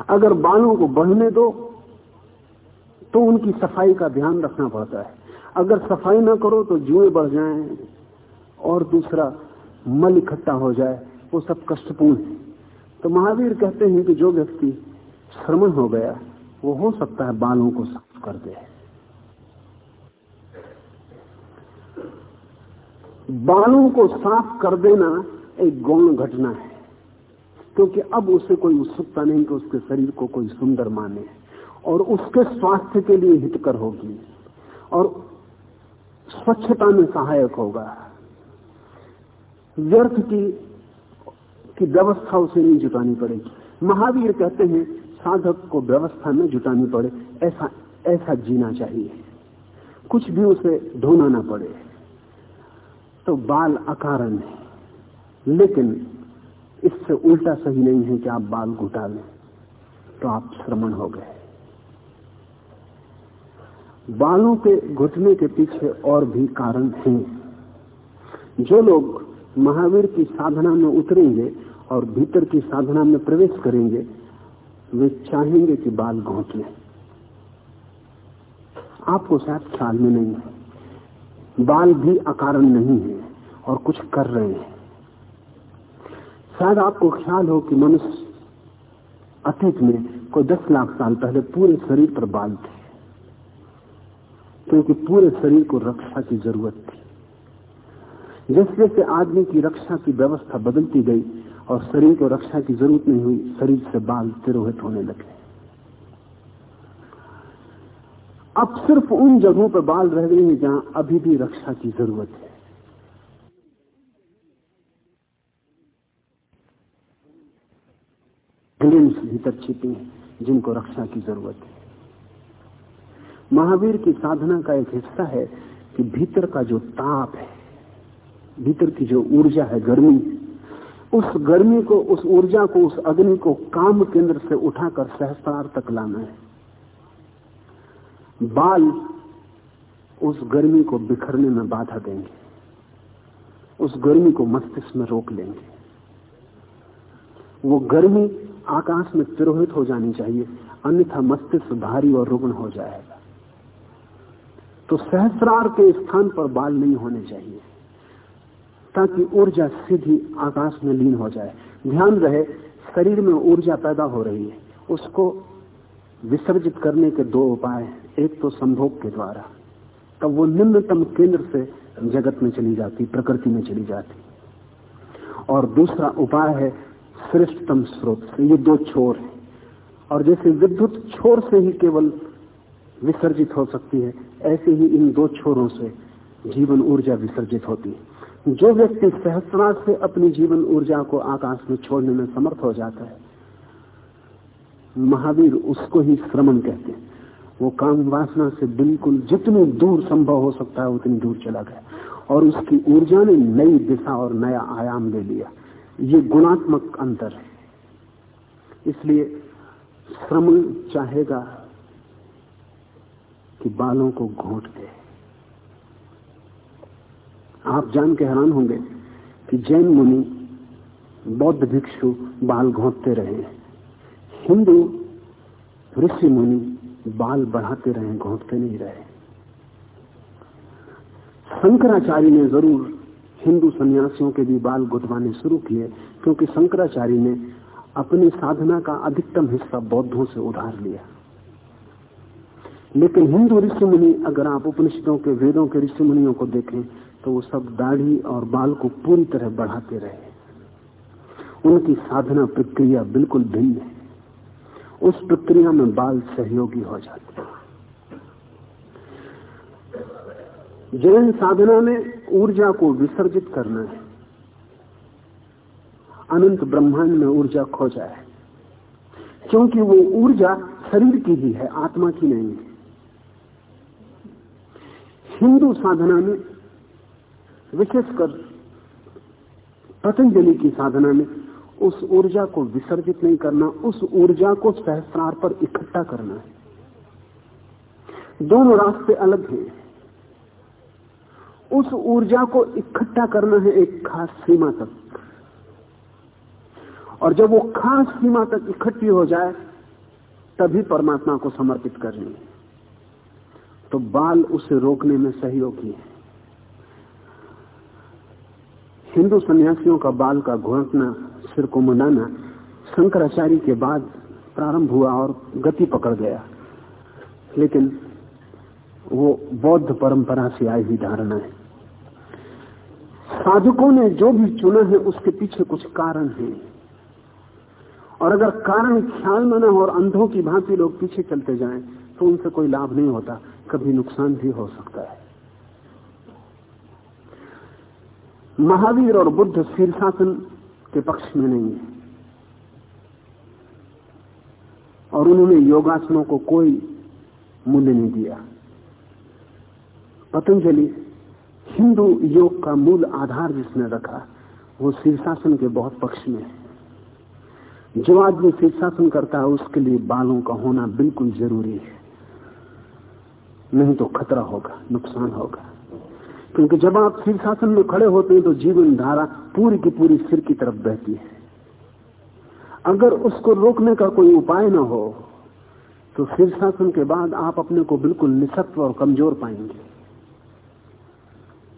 अगर बालों को बढ़ने दो तो उनकी सफ़ाई का ध्यान रखना पड़ता है। अगर सफ़ाई ना करो तो जुए बढ़ जाएँ और दूसरा मल इकट्ठा हो जाए, वो सब कष्टपूर्ण है। तो महावीर कहते हैं कि जो व्यक्ति श्रमण हो गया, वो हो सकता है बालों को साफ़ कर दे। बालों को साफ़ कर देना एक गौण घटना है। क्योंकि अब उसे कोई उत्सुकता नहीं कि उसके शरीर को कोई सुंदर माने और उसके स्वास्थ्य के लिए हितकर होगी और स्वच्छता में सहायक होगा। व्यर्थ की की व्यवस्था उसे नहीं जुटानी पड़ेगी। महावीर कहते हैं, साधक को व्यवस्था में जुटानी पड़े, ऐसा ऐसा जीना चाहिए। कुछ भी उसे ढोना ना पड़े। तो बाल अकारण है। लेकिन इससे उल्टा सही नहीं है कि आप बाल घुटा लें तो आप श्रमण हो गए। बालों के घुटने के पीछे और भी कारण हैं। जो लोग महावीर की साधना में उतरेंगे और भीतर की साधना में प्रवेश करेंगे, वे चाहेंगे कि बाल घोट लें। आपको शायद ख्याल में नहीं है। बाल भी अकारण नहीं है और कुछ कर रहे हैं। शायद आपको ख्याल हो कि मनुष्य अतीत में कोई दस लाख साल पहले पूरे शरीर पर बाल थे, क्योंकि पूरे शरीर को रक्षा की ज़रूरत थी। जैसे जैसे आदमी की रक्षा की व्यवस्था बदलती गई और शरीर को रक्षा की ज़रूरत नहीं हुई, शरीर से बाल तिरोहित होने लगे। अब सिर्फ़ उन जगहों पर बाल रह गए हैं जहाँ अभी भी रक्षा की ज़रूरत है। ग्लिम्स भीतर छिपी हैं जिनको रक्षा की ज़रूरत है। महावीर की साधना का एक हिस्सा है कि भीतर का जो ताप है, भीतर की जो ऊर्जा है गर्मी, उस गर्मी को, उस ऊर्जा को, उस अग्नि को काम केंद्र से उठाकर सहस्त्रार तक लाना है। बाल उस गर्मी को बिखरने में बाधा देंगे, उस गर्मी को मस्तिष्क में रोक लेंगे। वो गर्मी आकाश में तिरोहित हो जानी चाहिए, अन्यथा मस्तिष्क भारी और रुग्ण हो जाएगा। तो सहस्रार के स्थान पर बाल नहीं होने चाहिए, ताकि ऊर्जा सीधी आकाश में लीन हो जाए। ध्यान रहे, शरीर में ऊर्जा पैदा हो रही है, उसको विसर्जित करने के दो उपाय हैं। एक तो संभोग के द्वारा। तब वो निम्नतम केंद्र से जगत में चली जाती, प्रकृति में चली जाती। और दूसरा उपाय है श्रेष्ठतम स्रोत से। ये दो छोर है। और जैसे विद्युत छोर से ही केवल विसर्जित हो सकती है, ऐसे ही इन दो छोरों से जीवन ऊर्जा विसर्जित होती है। जो व्यक्ति सहस्रार से अपनी जीवन ऊर्जा को आकाश में छोड़ने में समर्थ हो जाता है महावीर उसको ही श्रमण कहते हैं। वो काम वासना से बिल्कुल जितनी दूर संभव हो सकता है, उतनी दूर चला गया। और उसकी ऊर्जा ने नई दिशा और नया आयाम ले लिया। ये गुणात्मक अंतर है। इसलिए श्रमण चाहेगा कि बालों को घोट दे। आप जान के हैरान होंगे कि जैन मुनि, बौद्ध भिक्षु बाल घोटते रहे हिंदू ऋषि मुनि बाल बढ़ाते रहे घोटते नहीं रहे। शंकराचार्य ने ज़रूर हिंदू सन्यासियों के भी बाल गुटवाने शुरू किए, क्योंकि शंकराचार्य ने अपनी साधना का अधिकतम हिस्सा बौद्धों से उधार लिया। लेकिन हिंदू ऋषि मुनि, अगर आप उपनिषदों के, वेदों के ऋषि मुनियों को देखें तो वो सब दाढ़ी और बाल को पूरी तरह बढ़ाते रहे। उनकी साधना प्रक्रिया बिल्कुल भिन्न है। उस प्रक्रिया में बाल सहयोगी हो जाते हैं। जैन साधना में ऊर्जा को विसर्जित करना है, अनंत ब्रह्मांड में ऊर्जा खो जाए, क्योंकि वो ऊर्जा शरीर की ही है, आत्मा की नहीं है। हिंदू साधना में, विशेषकर पतंजलि की साधना में उस ऊर्जा को विसर्जित नहीं करना, उस ऊर्जा को सहस्त्रार पर इकट्ठा करना है। दोनों रास्ते अलग हैं। उस ऊर्जा को इकट्ठा करना है एक खास सीमा तक। और जब वो खास सीमा तक इकट्ठी हो जाए, तभी परमात्मा को समर्पित करनी है। तो बाल उसे रोकने में सहयोगी है। हिंदू सन्यासियों का बाल का घोटना सिर को मनाना शंकराचार्य के बाद प्रारंभ हुआ और गति पकड़ गया। लेकिन वो बौद्ध परंपरा से आई हुई धारणा है। साधकों ने जो भी चुना है, उसके पीछे कुछ कारण है। और अगर कारण ख्याल में और अंधों की भांति लोग पीछे चलते जाएँ तो उनसे कोई लाभ नहीं होता, कभी नुकसान भी हो सकता है। महावीर और बुद्ध शीर्षासन के पक्ष में नहीं है। और उन्होंने योगासनों को कोई मूल्य नहीं दिया। पतंजलि, हिंदू योग का मूल आधार जिसने रखा, वो शीर्षासन के बहुत पक्ष में है। जो आदमी शीर्षासन करता है, उसके लिए बालों का होना बिल्कुल ज़रूरी है। नहीं तो खतरा होगा, नुकसान होगा। क्योंकि जब आप शीर्षासन में खड़े होते हैं तो जीवन धारा पूरी की पूरी सिर की तरफ़ बहती है। अगर उसको रोकने का कोई उपाय ना हो तो शीर्षासन के बाद आप अपने को बिल्कुल निशक्त और कमज़ोर पाएँगे।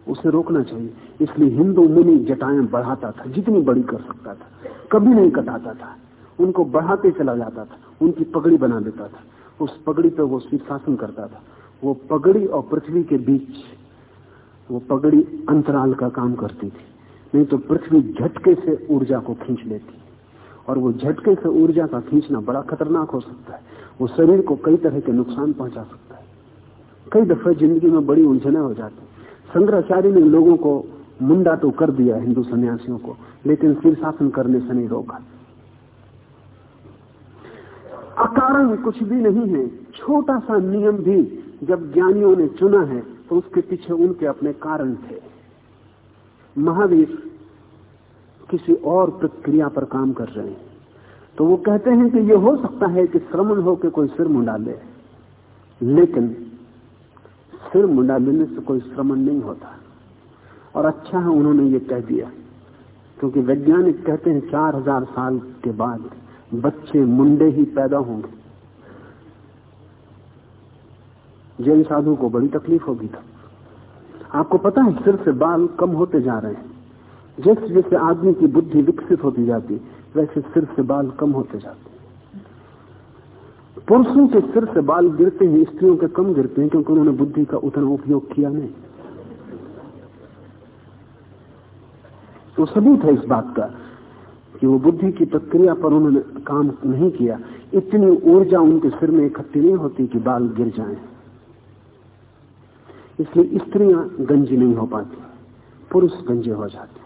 उसे रोकना चाहिए। इसलिए हिंदू मुनि जटाएँ बढ़ाता था, जितनी बड़ी कर सकता था। कभी नहीं कटाता था। उनको बढ़ाते चला जाता था। उनकी पगड़ी बना देता था। उस पगड़ी पर वो शीर्षासन करता था। वो पगड़ी और पृथ्वी के बीच वो पगड़ी अंतराल का काम करती थी। नहीं तो पृथ्वी झटके से ऊर्जा को खींच लेती। और वो झटके से ऊर्जा का खींचना बड़ा खतरनाक हो सकता है। वो शरीर को कई तरह के नुकसान पहुँचा सकता है। कई दफे ज़िंदगी में बड़ी उलझने हो जाती। शंकराचार्य ने लोगों को मुंडा तो कर दिया हिंदू सन्यासियों को, लेकिन शीर्षासन करने से नहीं रोका। अकारण कुछ भी नहीं है। छोटा सा नियम भी जब ज्ञानियों ने चुना है तो उसके पीछे उनके अपने कारण थे। महावीर किसी और प्रक्रिया पर काम कर रहे हैं। तो वो कहते हैं कि ये हो सकता है कि श्रमण हो के कोई सिर मुंडा ले। लेकिन सिर मुंडा लेने से कोई श्रमण नहीं होता। और अच्छा है उन्होंने ये कह दिया, क्योंकि वैज्ञानिक कहते हैं चार हज़ार साल के बाद बच्चे मुंडे ही पैदा होंगे। जैन साधु को बड़ी तकलीफ़ होगी आपको पता है, सिर से बाल कम होते जा रहे हैं। जैसे जैसे आदमी की बुद्धि विकसित होती जाती, वैसे सिर से बाल कम होते जाते पुरुषों के सिर से बाल गिरते हैं, स्त्रियों के कम गिरते हैं, क्योंकि उन्होंने बुद्धि का उतना उपयोग किया नहीं। तो सबूत है इस बात का, कि वो बुद्धि की प्रक्रिया पर उन्होंने काम नहीं किया। इतनी ऊर्जा उनके सिर में इकट्ठी नहीं होती कि बाल गिर जाएँ। इसलिए स्त्रियाँ गंजी नहीं हो पाती, पुरुष गंजे हो जाते हैं।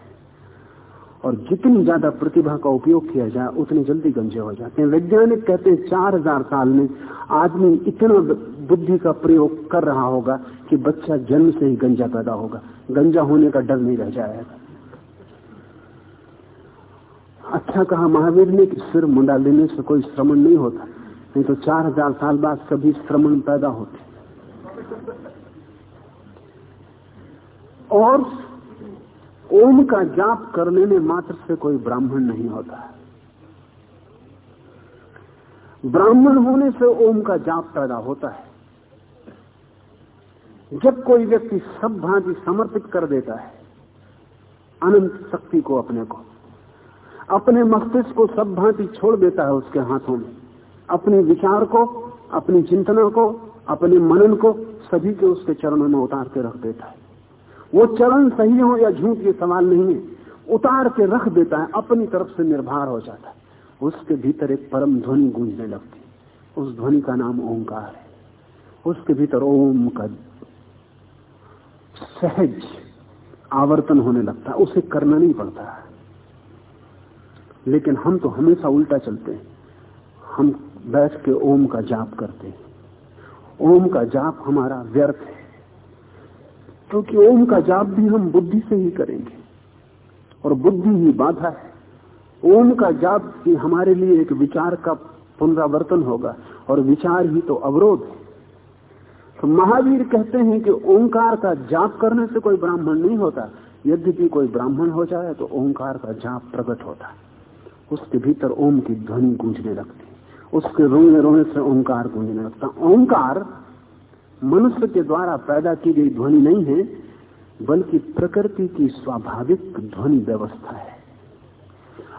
और जितनी ज़्यादा प्रतिभा का उपयोग किया जाए, उतनी जल्दी गंजे हो जाते हैं। वैज्ञानिक कहते हैं, चार हज़ार साल में आदमी इतना बुद्धि का प्रयोग कर रहा होगा कि बच्चा जन्म से ही गंजा पैदा होगा। गंजा होने का डर नहीं रह जाएगा। अच्छा कहा महावीर ने कि सिर मुंडा लेने से कोई श्रमण नहीं होता, नहीं तो चार हज़ार साल बाद सभी श्रमण पैदा होते। और ओम का जाप करने में मात्र से कोई ब्राह्मण नहीं होता। ब्राह्मण होने से ओम का जाप पैदा होता है। जब कोई व्यक्ति सब भांति समर्पित कर देता है, अनंत शक्ति को अपने को, अपने मस्तिष्क को सब भांति छोड़ देता है उसके हाथों में, अपने विचार को, अपनी चिंतना को, अपने मनन को, सभी के उसके चरणों में उतार के रख देता है। वो चरण सही हो या झूठ ये सवाल नहीं है। उतार के रख देता है, अपनी तरफ़ से निर्भर हो जाता है। उसके भीतर एक परम ध्वनि गूंजने लगती उस ध्वनि का नाम ओंकार है। उसके भीतर ओम का सहज आवर्तन होने लगता है। उसे करना नहीं पड़ता। लेकिन हम तो हमेशा उल्टा चलते हैं। हम बैठ के ओम का जाप करते हैं। ओम का जाप हमारा व्यर्थ है। क्योंकि ओम का जाप भी हम बुद्धि से ही करेंगे। और बुद्धि ही बाधा है। ओम का जाप ही हमारे लिए एक विचार का पुनरावर्तन होगा। और विचार ही तो अवरोध है। तो महावीर कहते हैं कि ओंकार का जाप करने से कोई ब्राह्मण नहीं होता। यद्यपि कोई ब्राह्मण हो जाए तो ओंकार का जाप प्रकट होता। है उसके भीतर ओम की ध्वनि गूंजने लगती। उसके रोने रोने से ओंकार गूंजने लगता। ओंकार मनुष्य के द्वारा पैदा की गई ध्वनि नहीं है, बल्कि प्रकृति की स्वाभाविक ध्वनि व्यवस्था है।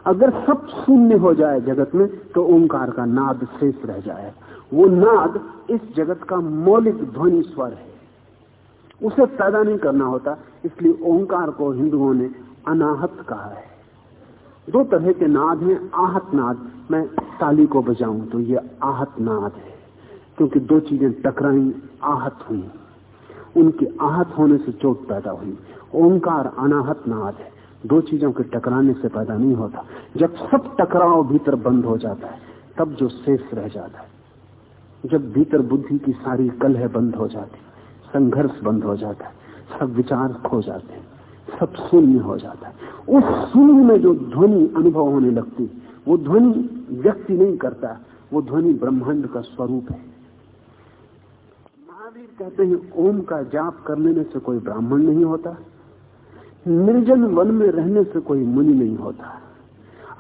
अगर सब शून्य हो जाए जगत में तो ओंकार का नाद शेष रह जाए। वो नाद इस जगत का मौलिक ध्वनि स्वर है। उसे पैदा नहीं करना होता, इसलिए ओंकार को हिंदुओं ने अनाहत कहा है। दो तरह के नाद हैं, आहत नाद। मैं ताली को बजाऊं तो ये आहत नाद है। क्योंकि दो चीज़ें टकराई, आहत हुई। उनके आहत होने से चोट पैदा हुई। ओंकार, अनाहत नाद है। दो चीज़ों के टकराने से पैदा नहीं होता। जब सब टकराव भीतर बंद हो जाता है, तब जो शेष रह जाता है। जब भीतर बुद्धि की सारी कलह बंद हो जाती संघर्ष बंद हो जाता है, सब विचार खो जाते हैं, सब शून्य हो जाता है। उस शून्य में जो ध्वनि अनुभव होने लगती, वो ध्वनि व्यक्ति नहीं करता, वो ध्वनि ब्रह्मांड का स्वरूप है। महावीर कहते हैं, ओम का जाप करने में से कोई ब्राह्मण नहीं होता, निर्जन वन में रहने से कोई मुनि नहीं होता।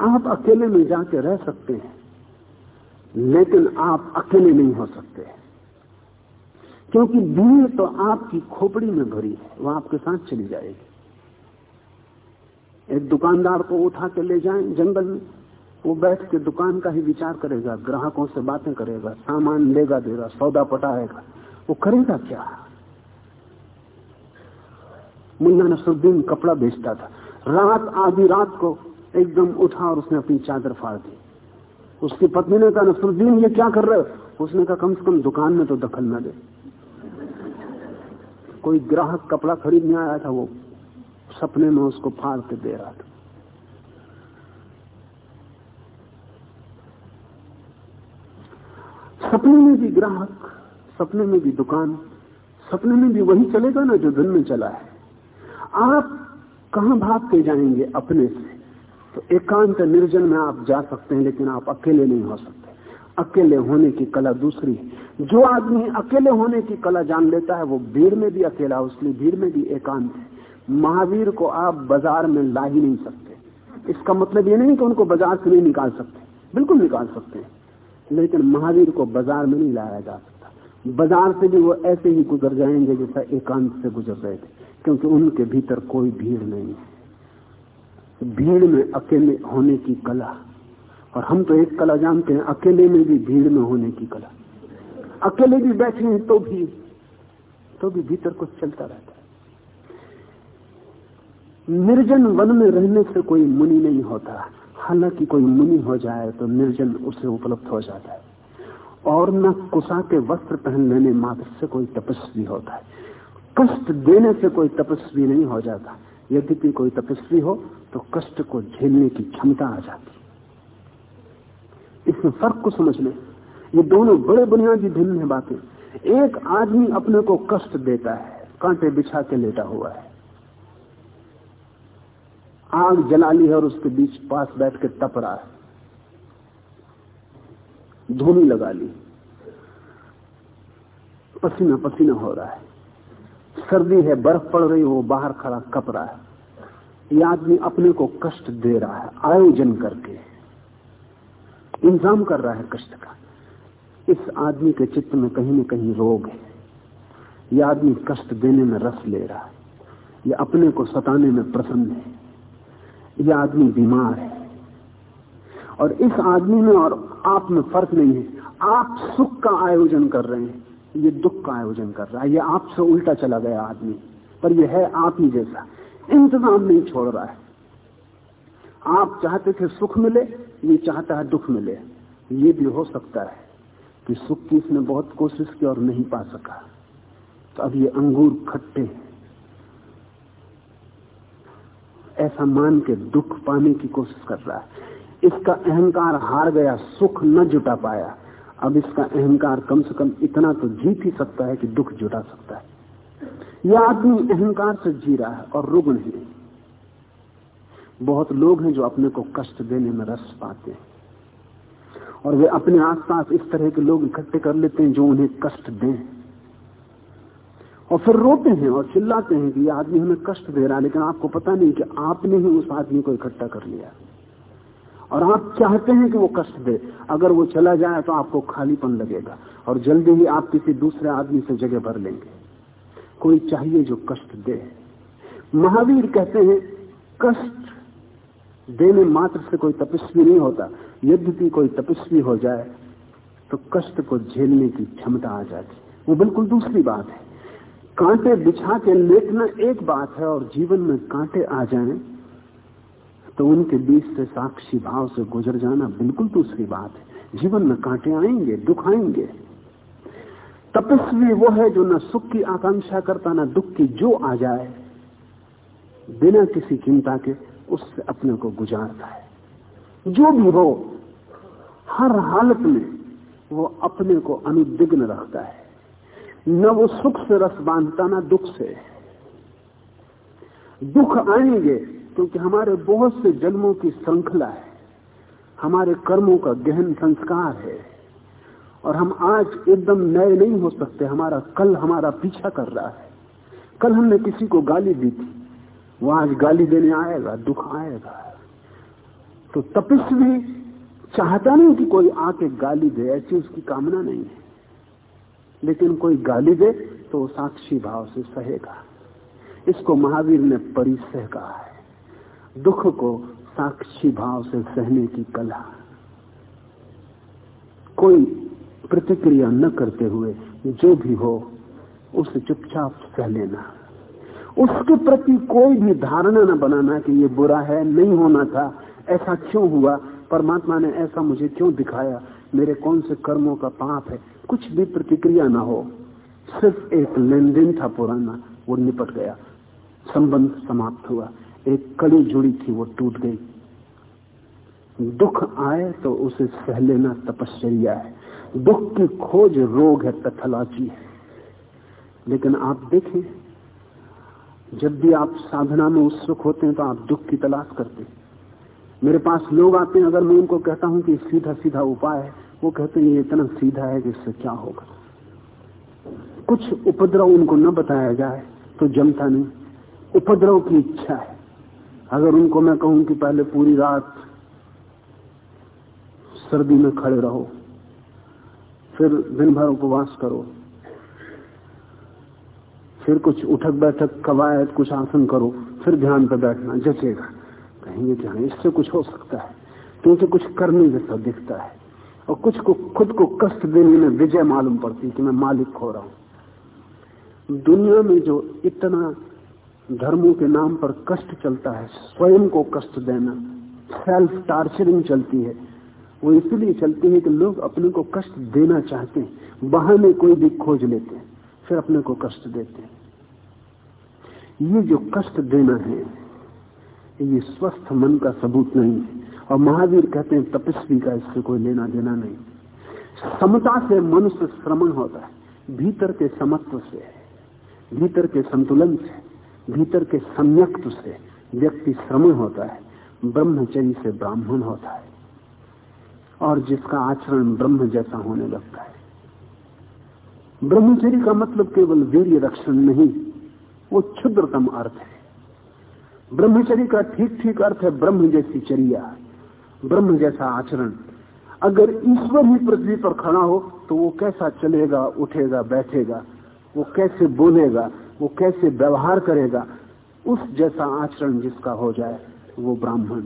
आप अकेले में जाके रह सकते हैं, लेकिन आप अकेले नहीं हो सकते। क्योंकि भीड़ तो आपकी खोपड़ी में भरी है वह आपके साथ चली जाएगी। एक दुकानदार को उठा के ले जाएँ जंगल में, वो बैठ के दुकान का ही विचार करेगा, ग्राहकों से बातें करेगा, सामान लेगा, देगा, सौदा पटाएगा। वो करेगा क्या? मुन्ना नसरुद्दीन कपड़ा बेचता था। रात, आधी रात को एकदम उठा और उसने अपनी चादर फाड़ दी। उसकी पत्नी ने कहा, नसरुद्दीन, ये क्या कर रहे हो? उसने कहा, कम से कम दुकान में तो दखल न दे। कोई ग्राहक कपड़ा खरीदने आया था, वो सपने में उसको फाड़ के दे रहा था। सपने में भी ग्राहक सपने में भी दुकान, सपने में भी वही चलेगा ना जो दिन में चला है। आप कहा भाग के जाएँगे अपने से? तो एकांत निर्जन में आप जा सकते हैं, लेकिन आप अकेले नहीं हो सकते। अकेले होने की कला दूसरी है। जो आदमी अकेले होने की कला जान लेता है, वो भीड़ में भी अकेला उसकी भीड़ में भी एकांत है। महावीर को आप बाज़ार में ला ही नहीं सकते। इसका मतलब ये नहीं कि उनको बाज़ार से नहीं निकाल सकते। बिल्कुल निकाल सकते हैं। लेकिन महावीर को बाज़ार में नहीं लाया जा सकता। बाज़ार से भी वो ऐसे ही गुजर जाएँगे जैसा एकांत से गुजर रहे थे, क्योंकि उनके भीतर कोई भीड़ नहीं है। भीड़ में अकेले होने की कला, और हम तो एक कला जानते हैं, अकेले में भी भीड़ में होने की कला। अकेले भी बैठे हैं तो भी तो भी भीतर कुछ चलता रहता है। निर्जन वन में रहने से कोई मुनि नहीं होता। हालाँकि कोई मुनि हो जाए तो निर्जन उसे उपलब्ध हो जाता है। और न कुशा के वस्त्र पहन लेने मात्र से कोई तपस्वी होता है। कष्ट देने से कोई तपस्वी नहीं हो जाता। यद्यपि कोई तपस्वी हो तो कष्ट को झेलने की क्षमता आ जाती इसमें फ़र्क को समझ लें ये दोनों बड़े बुनियादी भिन्न है बातें। एक आदमी अपने को कष्ट देता है, कांटे बिछा के लेटा हुआ है। आग जला ली है और उसके बीच पास बैठ के तप रहा है। धूनी लगा ली। पसीना पसीना हो रहा है। सर्दी है, बर्फ़ पड़ रही हो बाहर खड़ा कप रहा है। यह आदमी अपने को कष्ट दे रहा है, आयोजन करके। इंतज़ाम कर रहा है कष्ट का। इस आदमी के चित्त में कहीं न कहीं रोग है। यह आदमी कष्ट देने में रस ले रहा है। यह अपने को सताने में प्रसन्न है। यह आदमी बीमार है। और इस आदमी में और आप में फ़र्क नहीं है। आप सुख का आयोजन कर रहे हैं, ये दुख का आयोजन कर रहा है, ये आपसे उल्टा चला गया आदमी। पर यह है आप ही जैसा। इंतज़ाम नहीं छोड़ रहा है। आप चाहते थे सुख मिले, ये चाहता है दुख मिले। ये भी हो सकता है कि सुख की इसने बहुत कोशिश की और नहीं पा सका। तो अब ये अंगूर खट्टे ऐसा मान के दुख पाने की कोशिश कर रहा है। इसका अहंकार हार गया, सुख न जुटा पाया। अब इसका अहंकार कम से कम इतना तो जीत ही सकता है कि दुख जुटा सकता है। यह आदमी अहंकार से जी रहा है और रुग्ण है। बहुत लोग हैं जो अपने को कष्ट देने में रस पाते हैं। और वे अपने आसपास इस तरह के लोग इकट्ठे कर लेते हैं जो उन्हें कष्ट दें। और फिर रोते हैं और चिल्लाते हैं कि यह आदमी हमें कष्ट दे रहा है, लेकिन आपको पता नहीं कि आपने ही उस आदमी को इकट्ठा कर लिया। और आप चाहते हैं कि वो कष्ट दे। अगर वो चला जाए तो आपको खालीपन लगेगा और जल्दी ही आप किसी दूसरे आदमी से जगह भर लेंगे। कोई चाहिए जो कष्ट दे। महावीर कहते हैं, कष्ट देने मात्र से कोई तपस्वी नहीं होता। यद्यपि कोई तपस्वी हो जाए तो कष्ट को झेलने की क्षमता आ जाती। वो बिल्कुल दूसरी बात है। कांटे बिछा के लेटना एक बात है और जीवन में कांटे आ जाएँ तो उनके बीच से साक्षी भाव से गुजर जाना बिल्कुल दूसरी बात है। जीवन में कांटे आएँगे, दुख आएँगे। तपस्वी वो है जो न सुख की आकांक्षा करता, ना दुख की जो आ जाए, बिना किसी चिंता के उससे अपने को गुजारता है। जो भी हो हर हालत में वो अपने को अनुदिग्न रखता है। न वो सुख से रस बांधता, ना दुख से। दुख आएँगे क्योंकि हमारे बहुत से जन्मों की श्रृंखला है। हमारे कर्मों का गहन संस्कार है। और हम आज एकदम नए नहीं हो सकते। हमारा कल हमारा पीछा कर रहा है। कल हमने किसी को गाली दी थी। वो आज गाली देने आएगा, दुख आएगा। तो तपस्वी चाहता नहीं कि कोई आके गाली दे, ऐसी उसकी कामना नहीं है। लेकिन कोई गाली दे तो साक्षी भाव से सहेगा। इसको महावीर ने परिसह कहा है। दुख को साक्षी भाव से सहने की कला। कोई प्रतिक्रिया न करते हुए जो भी हो, उसे चुपचाप सह लेना। उसके प्रति कोई भी धारणा न बनाना कि ये बुरा है, नहीं होना था, ऐसा क्यों हुआ, परमात्मा ने ऐसा मुझे क्यों दिखाया, मेरे कौन से कर्मों का पाप है, कुछ भी प्रतिक्रिया ना हो, सिर्फ़ एक लेन देन था पुराना, वो निपट गया, संबंध समाप्त हुआ। एक कड़ी जुड़ी थी, वो टूट गई। दुख आए तो उसे सह लेना तपश्चर्या है। दुख की खोज रोग है, तथलाची है। लेकिन आप देखें, जब भी आप साधना में उत्सुक होते हैं तो आप दुख की तलाश करते हैं। मेरे पास लोग आते हैं, अगर मैं उनको कहता हूँ कि सीधा सीधा उपाय है, वो कहते हैं, ये इतना सीधा है कि इससे क्या होगा? कुछ उपद्रव उनको न बताया जाए तो जमता नहीं। उपद्रव की इच्छा है। अगर उनको मैं कहूँ कि पहले पूरी रात सर्दी में खड़े रहो, फिर दिन भर उपवास करो, फिर कुछ उठक बैठक कवायद, कुछ आसन करो, फिर ध्यान पर बैठना, जचेगा। कहेंगे कि हाँ इससे कुछ हो सकता है, क्योंकि कुछ करने जैसा दिखता है। और कुछ को, खुद को कष्ट देने में विजय मालूम पड़ती है कि मैं मालिक हो रहा हूँ। दुनिया में जो इतना धर्मों के नाम पर कष्ट चलता है, स्वयं को कष्ट देना सेल्फ टार्चरिंग चलती है। वो इसलिए चलती है कि लोग अपने को कष्ट देना चाहते हैं, बहाने कोई भी खोज लेते हैं, फिर अपने को कष्ट देते हैं। ये जो कष्ट देना है, ये स्वस्थ मन का सबूत नहीं है। और महावीर कहते हैं, तपस्वी का इससे कोई लेना देना नहीं। समता से मनुष्य श्रमण होता है, भीतर के समत्व से भीतर के संतुलन से भीतर के सम्यक्त्व से व्यक्ति श्रमण होता है, ब्रह्मचर्य से ब्राह्मण होता है, और जिसका आचरण ब्रह्म जैसा होने लगता है। ब्रह्मचर्य का मतलब केवल वीर्य रक्षण नहीं, वो क्षुद्रतम अर्थ है। ब्रह्मचरी का ठीक ठीक अर्थ है ब्रह्म जैसी चर्या, ब्रह्म जैसा आचरण। अगर ईश्वर ही पृथ्वी पर खड़ा हो तो वो कैसा चलेगा, उठेगा, बैठेगा, वो कैसे बोलेगा वो कैसे व्यवहार करेगा, उस जैसा आचरण जिसका हो जाए, वो ब्राह्मण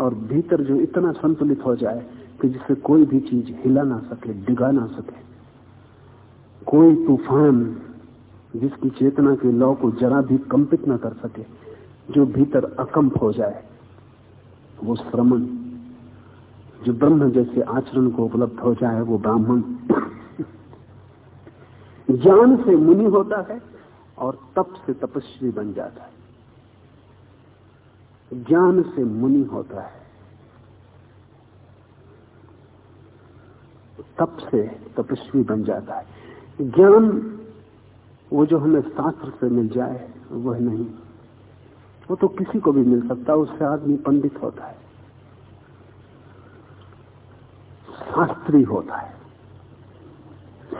और भीतर जो इतना संतुलित हो जाए कि जिसे कोई भी चीज़ हिला ना सके, डिगा ना सके। कोई तूफ़ान जिसकी चेतना के लौ को जरा भी कंपित ना कर सके, जो भीतर अकंप हो जाए, वो श्रमण। जो ब्रह्म जैसे आचरण को उपलब्ध हो जाए, वो ब्राह्मण। (coughs) ज्ञान से मुनि होता है। और तप से तपस्वी बन जाता है। ज्ञान से मुनि होता है। तप से तपस्वी बन जाता है। ज्ञान, वो जो हमें शास्त्र से मिल जाए, वह नहीं। वो तो किसी को भी मिल सकता है, उससे आदमी पंडित होता है। शास्त्री होता है।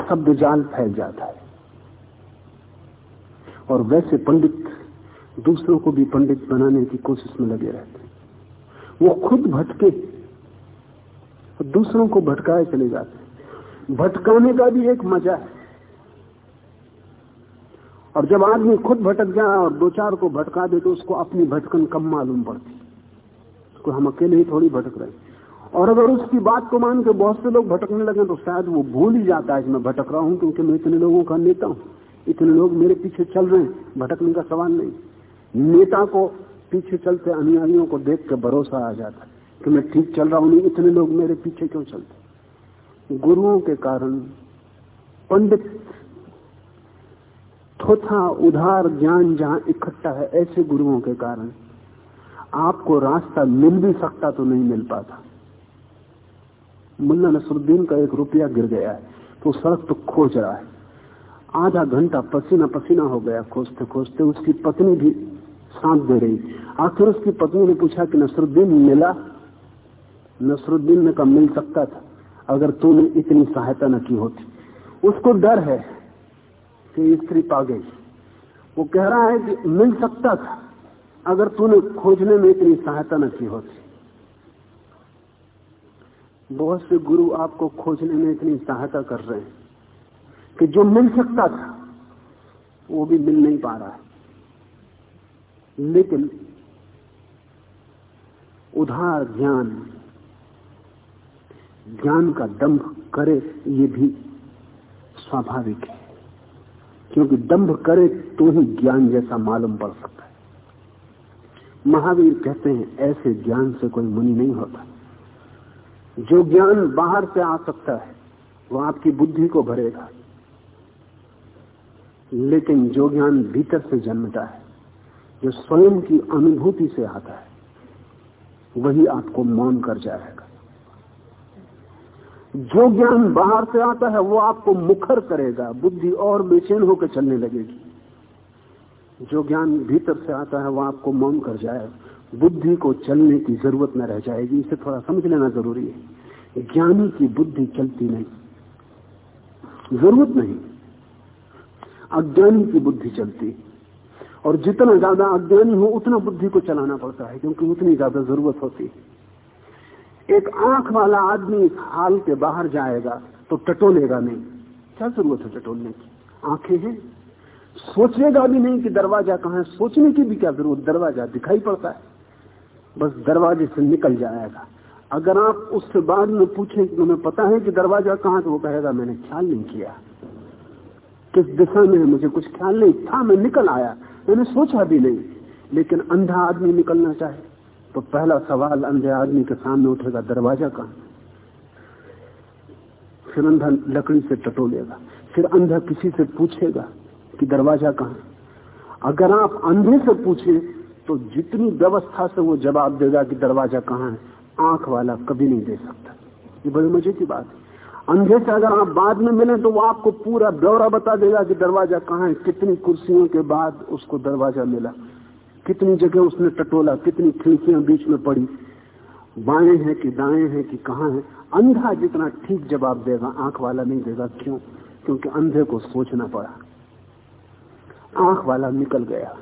शब्द जाल फैल जाता है। और वैसे पंडित दूसरों को भी पंडित बनाने की कोशिश में लगे रहते वो खुद भटके, दूसरों को भटकाए चले जाते भटकाने का भी एक मज़ा है। और जब आदमी खुद भटक जाए और दो चार को भटका दे तो उसको अपनी भटकन कम मालूम पड़ती? उसको हम अकेले ही थोड़ी भटक रहे और अगर उसकी बात को मान के बहुत से लोग भटकने लगे तो शायद वो भूल ही जाता है कि मैं भटक रहा हूँ, क्योंकि मैं इतने लोगों का नेता हूँ। इतने लोग मेरे पीछे चल रहे हैं, भटकने का सवाल नहीं। नेता को पीछे चलते अनुयायियों को देख के भरोसा आ जाता कि मैं ठीक चल रहा हूँ, नहीं, इतने लोग मेरे पीछे क्यों चलते गुरुओं के कारण, पंडित, थोथा, उधार, ज्ञान जहाँ इकट्ठा है, ऐसे गुरुओं के कारण आपको रास्ता मिल भी सकता तो नहीं मिल पाता। मुल्ला नसरुद्दीन का एक रुपया गिर गया है तो सड़क तो खोज रहा है। आधा घंटा पसीना पसीना हो गया खोजते खोजते उसकी पत्नी भी साथ दे रही। आखिर उसकी पत्नी ने पूछा कि नसरुद्दीन मिला? नसरुद्दीन ने कहा, मिल सकता था, अगर तूने इतनी सहायता न की होती। उसको डर है कि स्त्री पा गई। वो कह रहा है कि मिल सकता था, अगर तूने खोजने में इतनी सहायता न की होती। बहुत से गुरु आपको खोजने में इतनी सहायता कर रहे हैं। कि जो मिल सकता था, वो भी मिल नहीं पा रहा है। लेकिन उधार ज्ञान ज्ञान का दम्भ करे, ये भी स्वाभाविक है। क्योंकि दंभ करे तो ही ज्ञान जैसा मालूम पड़ सकता है। महावीर कहते हैं, ऐसे ज्ञान से कोई मुनि नहीं होता। जो ज्ञान बाहर से आ सकता है, वो आपकी बुद्धि को भरेगा। लेकिन जो ज्ञान भीतर से जन्मता है, जो स्वयं की अनुभूति से आता है, वही आपको मौन कर जाएगा। जो ज्ञान बाहर से आता है, वो आपको मुखर करेगा, बुद्धि और बेचैन होकर चलने लगेगी। जो ज्ञान भीतर से आता है, वो आपको मौन कर जाएगा बुद्धि को चलने की ज़रूरत न रह जाएगी। इसे थोड़ा समझ लेना ज़रूरी है। ज्ञानी की बुद्धि चलती नहीं, ज़रूरत नहीं। अज्ञानी की बुद्धि चलती और जितना ज़्यादा अज्ञानी हो, उतना बुद्धि को चलाना पड़ता है, क्योंकि उतनी ज़्यादा ज़रूरत होती है। एक आँख वाला आदमी इस हाल के बाहर जाएगा तो टटोलेगा नहीं। क्या ज़रूरत है टटोलने की? आँखें हैं। सोचेगा भी नहीं कि दरवाज़ा कहाँ है। सोचने की भी क्या ज़रूरत? दरवाज़ा दिखाई पड़ता है। बस दरवाजे से निकल जाएगा। अगर आप उससे बाद में पूछें तुम्हें पता है कि दरवाज़ा कहाँ तो वो कहेगा, मैंने ख्याल नहीं किया। किस दिशा में है? मुझे कुछ ख्याल नहीं था, मैं निकल आया। मैंने सोचा भी नहीं, लेकिन अंधा आदमी निकलना चाहे तो पहला सवाल अंधे आदमी के सामने उठेगा, दरवाज़ा कहाँ? फिर अंधा लकड़ी से टटोलेगा, फिर अंधा किसी से पूछेगा कि दरवाज़ा कहाँ? अगर आप अंधे से पूछे तो जितनी व्यवस्था से वो जवाब देगा कि दरवाज़ा कहाँ है, आँख वाला कभी नहीं दे सकता। ये बड़े मज़े की बात है। अंधे से अगर आप बाद में मिले तो वो आपको पूरा ब्यौरा बता देगा कि दरवाज़ा कहाँ है। कितनी कुर्सियों के बाद उसको दरवाज़ा मिला। कितनी जगह उसने टटोला, कितनी खिड़कियाँ बीच में पड़ी। बाएँ हैं कि दाएँ हैं कि कहाँ है। अंधा जितना ठीक जवाब देगा, आँख वाला नहीं देगा। क्यों? क्योंकि अंधे को सोचना पड़ा। आँख वाला निकल गया।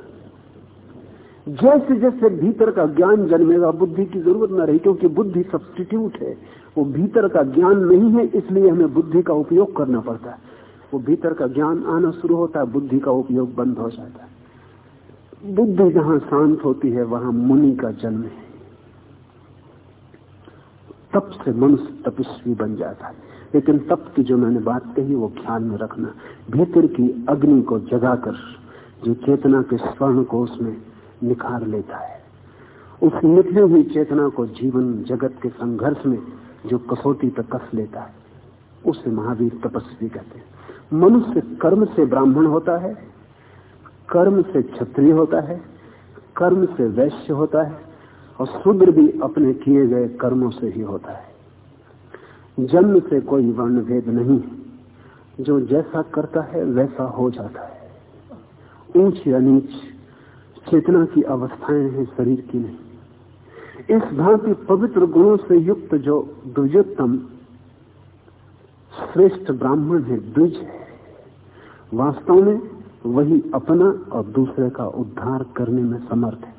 जैसे जैसे भीतर का ज्ञान जन्मेगा, बुद्धि की ज़रूरत न रही, क्योंकि बुद्धि सब्सटीट्यूट है। वो भीतर का ज्ञान नहीं है, इसलिए हमें बुद्धि का उपयोग करना पड़ता है। वो भीतर का ज्ञान आना शुरू होता है, बुद्धि का उपयोग बंद हो जाता है। बुद्धि जहाँ शांत होती है, वहाँ मुनि का जन्म है। तप से मनुष्य तपस्वी बन जाता है। लेकिन तप की जो मैंने बात कही, वो ख्याल में रखना। भीतर की अग्नि को जगाकर, जो चेतना के स्वर्ण को उसमें निखार लेता है, उस निकली हुई चेतना को जीवन जगत के संघर्ष में जो कसौटी पर कस लेता है, उसे महावीर तपस्वी कहते हैं। मनुष्य कर्म से ब्राह्मण होता है, कर्म से क्षत्रिय होता है, कर्म से वैश्य होता है, और शूद्र भी अपने किए गए कर्मों से ही होता है। जन्म से कोई वर्ण भेद नहीं जो जैसा करता है, वैसा हो जाता है। ऊंच या नीच, चेतना की अवस्थाएँ हैं, शरीर की नहीं। इस भांति पवित्र गुणों से युक्त जो द्विजोत्तम श्रेष्ठ ब्राह्मण है, द्विज है, वास्तव में वही अपना और दूसरे का उद्धार करने में समर्थ है।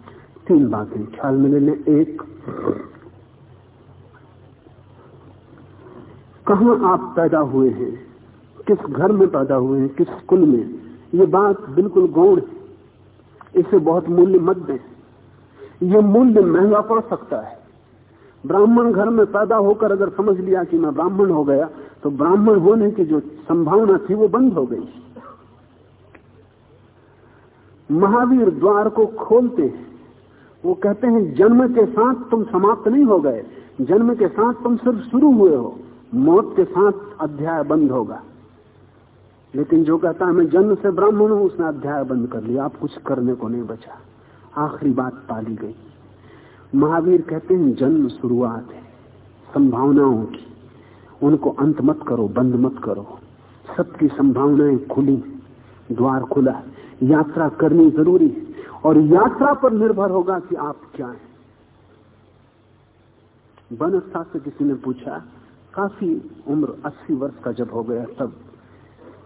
तीन बातें ख्याल में लेने। एक, कहा आप पैदा हुए हैं? किस घर में पैदा हुए हैं? किस कुल में? ये बात बिल्कुल गौण है। इसे बहुत मूल्य मत दें ये मूल्य महँगा पड़ सकता है। ब्राह्मण घर में पैदा होकर अगर समझ लिया कि मैं ब्राह्मण हो गया तो ब्राह्मण होने की जो संभावना थी वो बंद हो गई। महावीर द्वार को खोलते हैं। वो कहते हैं, जन्म के साथ तुम समाप्त नहीं हो गए। जन्म के साथ तुम सिर्फ़ शुरू हुए हो। मौत के साथ अध्याय बंद होगा। लेकिन जो कहता है, मैं जन्म से ब्राह्मण हूँ, उसने अध्याय बंद कर लिया। आप कुछ करने को नहीं बचा। आखिरी बात पाली गई। महावीर कहते हैं, जन्म शुरुआत है, संभावनाओं की। उनको अंत मत करो, बंद मत करो। सबकी संभावनाएँ खुली, द्वार खुला। यात्रा करनी ज़रूरी है और यात्रा पर निर्भर होगा कि आप क्या हैं। बनस्था से किसी ने पूछा, काफ़ी उम्र 80 वर्ष का जब हो गया तब,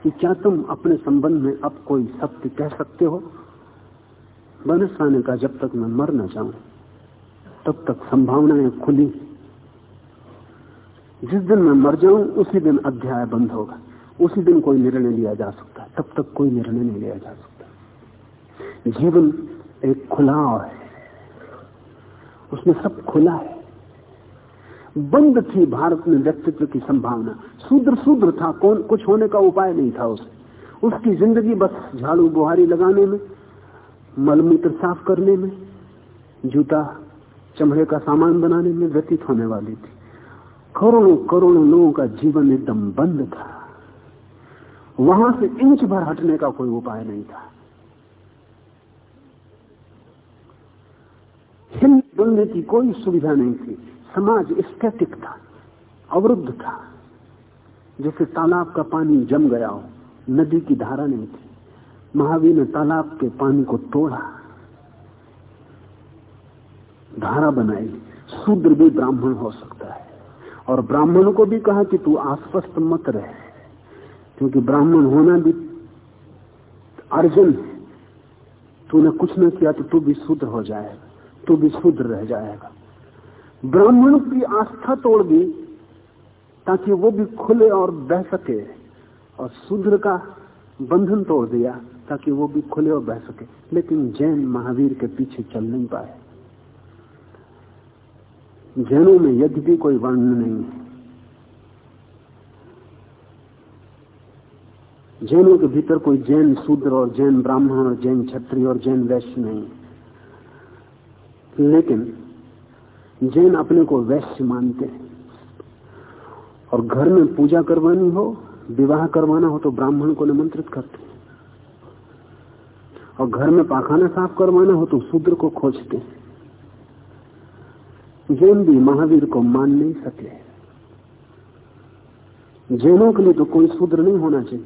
कि क्या तुम अपने संबंध में अब कोई सत्य कह सकते हो? बनस्था ने जब तक मैं मर न जाऊँ, तब तक संभावनाएँ खुली। जिस दिन मैं मर जाऊँ, उसी दिन अध्याय बंद होगा। उसी दिन कोई निर्णय लिया जा सकता है। तब तक कोई निर्णय नहीं लिया जा सकता। जीवन एक खुलाव है। उसमें सब खुला है। बंद थी भारत में व्यक्तित्व की संभावना। शूद्र शूद्र था कौन? कुछ होने का उपाय नहीं था उसे। उसकी ज़िंदगी बस झाड़ू बुहारी लगाने में मलमूत्र साफ़ करने में, जूता चमड़े का सामान बनाने में व्यतीत होने वाली थी। करोड़ों करोड़ों लोगों का जीवन एकदम बंद था। वहाँ से इंच भर हटने का कोई उपाय नहीं था। हिल डुलने की कोई सुविधा नहीं थी। समाज स्टैटिक था, अवरुद्ध था, जैसे तालाब का पानी जम गया हो, नदी की धारा नहीं थी। महावीर ने तालाब के पानी को तोड़ा, धारा बनाई। शूद्र भी ब्राह्मण हो सकता है। और ब्राह्मण को भी कहा कि तू आश्वस्त मत रहे, क्योंकि ब्राह्मण होना भी अर्जन है। तूने कुछ न किया तो तू भी शूद्र हो जाएगा, तू भी शूद्र रह जाएगा। ब्राह्मण की आस्था तोड़ दी, ताकि वो भी खुले और बह सके, और शूद्र का बंधन तोड़ दिया। ताकि वो भी खुले और बह सके। लेकिन जैन महावीर के पीछे चल नहीं पाए। जैनों में यदि भी कोई वर्ण नहीं है, जैनों के भीतर कोई जैन शूद्र और जैन ब्राह्मण और जैन छत्री और जैन वैश्य नहीं लेकिन जैन अपने को वैश्य मानते हैं। और घर में पूजा करवानी हो, विवाह करवाना हो तो ब्राह्मण को निमंत्रित करते हैं। और घर में पाखाना साफ़ करवाना हो तो शूद्र को खोजते। जैन भी महावीर को मान नहीं सके। जैनों के लिए तो कोई शूद्र नहीं होना चाहिए।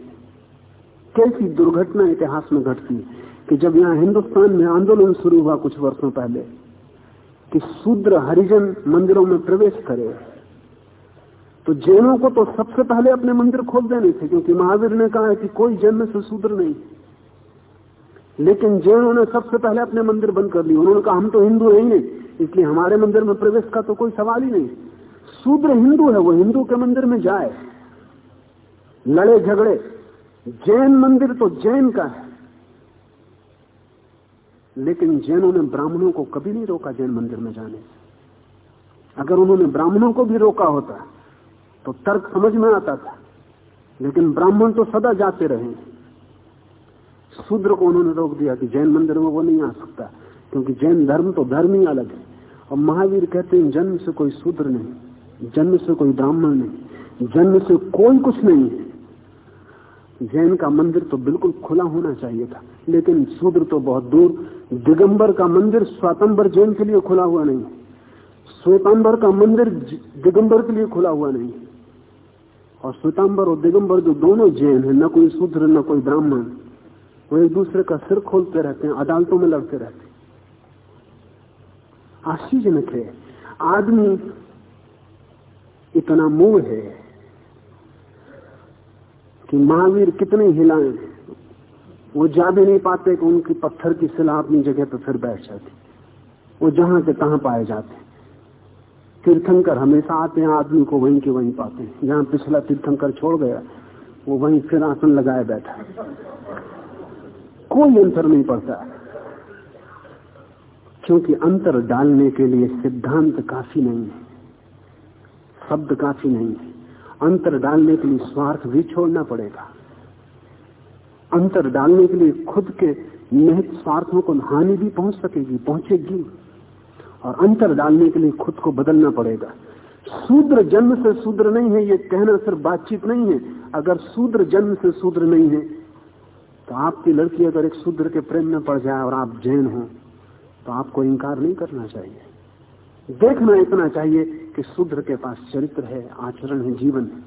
कैसी दुर्घटना इतिहास में घटती कि जब यहाँ हिंदुस्तान में आंदोलन शुरू हुआ कुछ वर्षों पहले, कि शूद्र हरिजन मंदिरों में प्रवेश करे तो जैनों को तो सबसे पहले अपने मंदिर खोल देने थे, क्योंकि महावीर ने कहा है कि कोई जन्म से शूद्र नहीं। लेकिन जैनों ने सबसे पहले अपने मंदिर बंद कर लिए, उन्होंने कहा, हम तो हिंदू है ही नहीं। इसलिए हमारे मंदिर में प्रवेश का तो कोई सवाल ही नहीं। शूद्र हिंदू है, वो हिंदू के मंदिर में जाए। लड़े झगड़े। जैन मंदिर तो जैन का है। लेकिन जैनों ने ब्राह्मणों को कभी नहीं रोका जैन मंदिर में जाने अगर उन्होंने ब्राह्मणों को भी रोका होता तो तर्क समझ में आता था। लेकिन ब्राह्मण तो सदा जाते रहे। शूद्र को उन्होंने रोक दिया कि जैन मंदिर में वो नहीं आ सकता, क्योंकि जैन धर्म तो धर्म ही अलग है। और महावीर कहते हैं, जन्म से कोई शूद्र नहीं, जन्म से कोई ब्राह्मण नहीं, जन्म से कोई कुछ नहीं है। जैन का मंदिर तो बिल्कुल खुला होना चाहिए था, लेकिन शूद्र तो बहुत दूर। दिगंबर का मंदिर स्वातंबर जैन के लिए खुला हुआ नहीं, श्वेतांबर का मंदिर दिगंबर के लिए खुला हुआ नहीं। और श्वेतांबर और दिगंबर जो दोनों जैन है, न कोई शूद्र, न कोई ब्राह्मण वो एक दूसरे का सिर खोलते रहते हैं, अदालतों में लड़ते रहते आश्चर्यजनक है, आदमी इतना मोह है कि महावीर कितने हिलाए वो जा भी नहीं पाते कि उनकी पत्थर की सिला अपनी जगह पर फिर बैठ जाती। वो जहाँ से तहां पाए जाते तीर्थंकर हमेशा आते हैं, आदमी को वहीं के वहीं पाते हैं। जहाँ पिछला तीर्थंकर छोड़ गया, वो वहीं फिर आसन लगाए बैठा कोई अंतर नहीं पड़ता। क्योंकि अंतर डालने के लिए सिद्धांत काफ़ी नहीं है। शब्द काफ़ी नहीं है। अंतर डालने के लिए स्वार्थ भी छोड़ना पड़ेगा। अंतर डालने के लिए खुद के निहित स्वार्थों को हानि भी पहुँच सकेगी, पहुंचेगी। और अंतर डालने के लिए खुद को बदलना पड़ेगा। शूद्र जन्म से शूद्र नहीं है, ये कहना सिर्फ़ बातचीत नहीं है। अगर शूद्र जन्म से शूद्र नहीं है तो आपकी लड़की अगर एक शूद्र के प्रेम में पड़ जाए और आप जैन हो तो आपको इंकार नहीं करना चाहिए। देखना इतना चाहिए कि शूद्र के पास चरित्र है, आचरण है, जीवन है।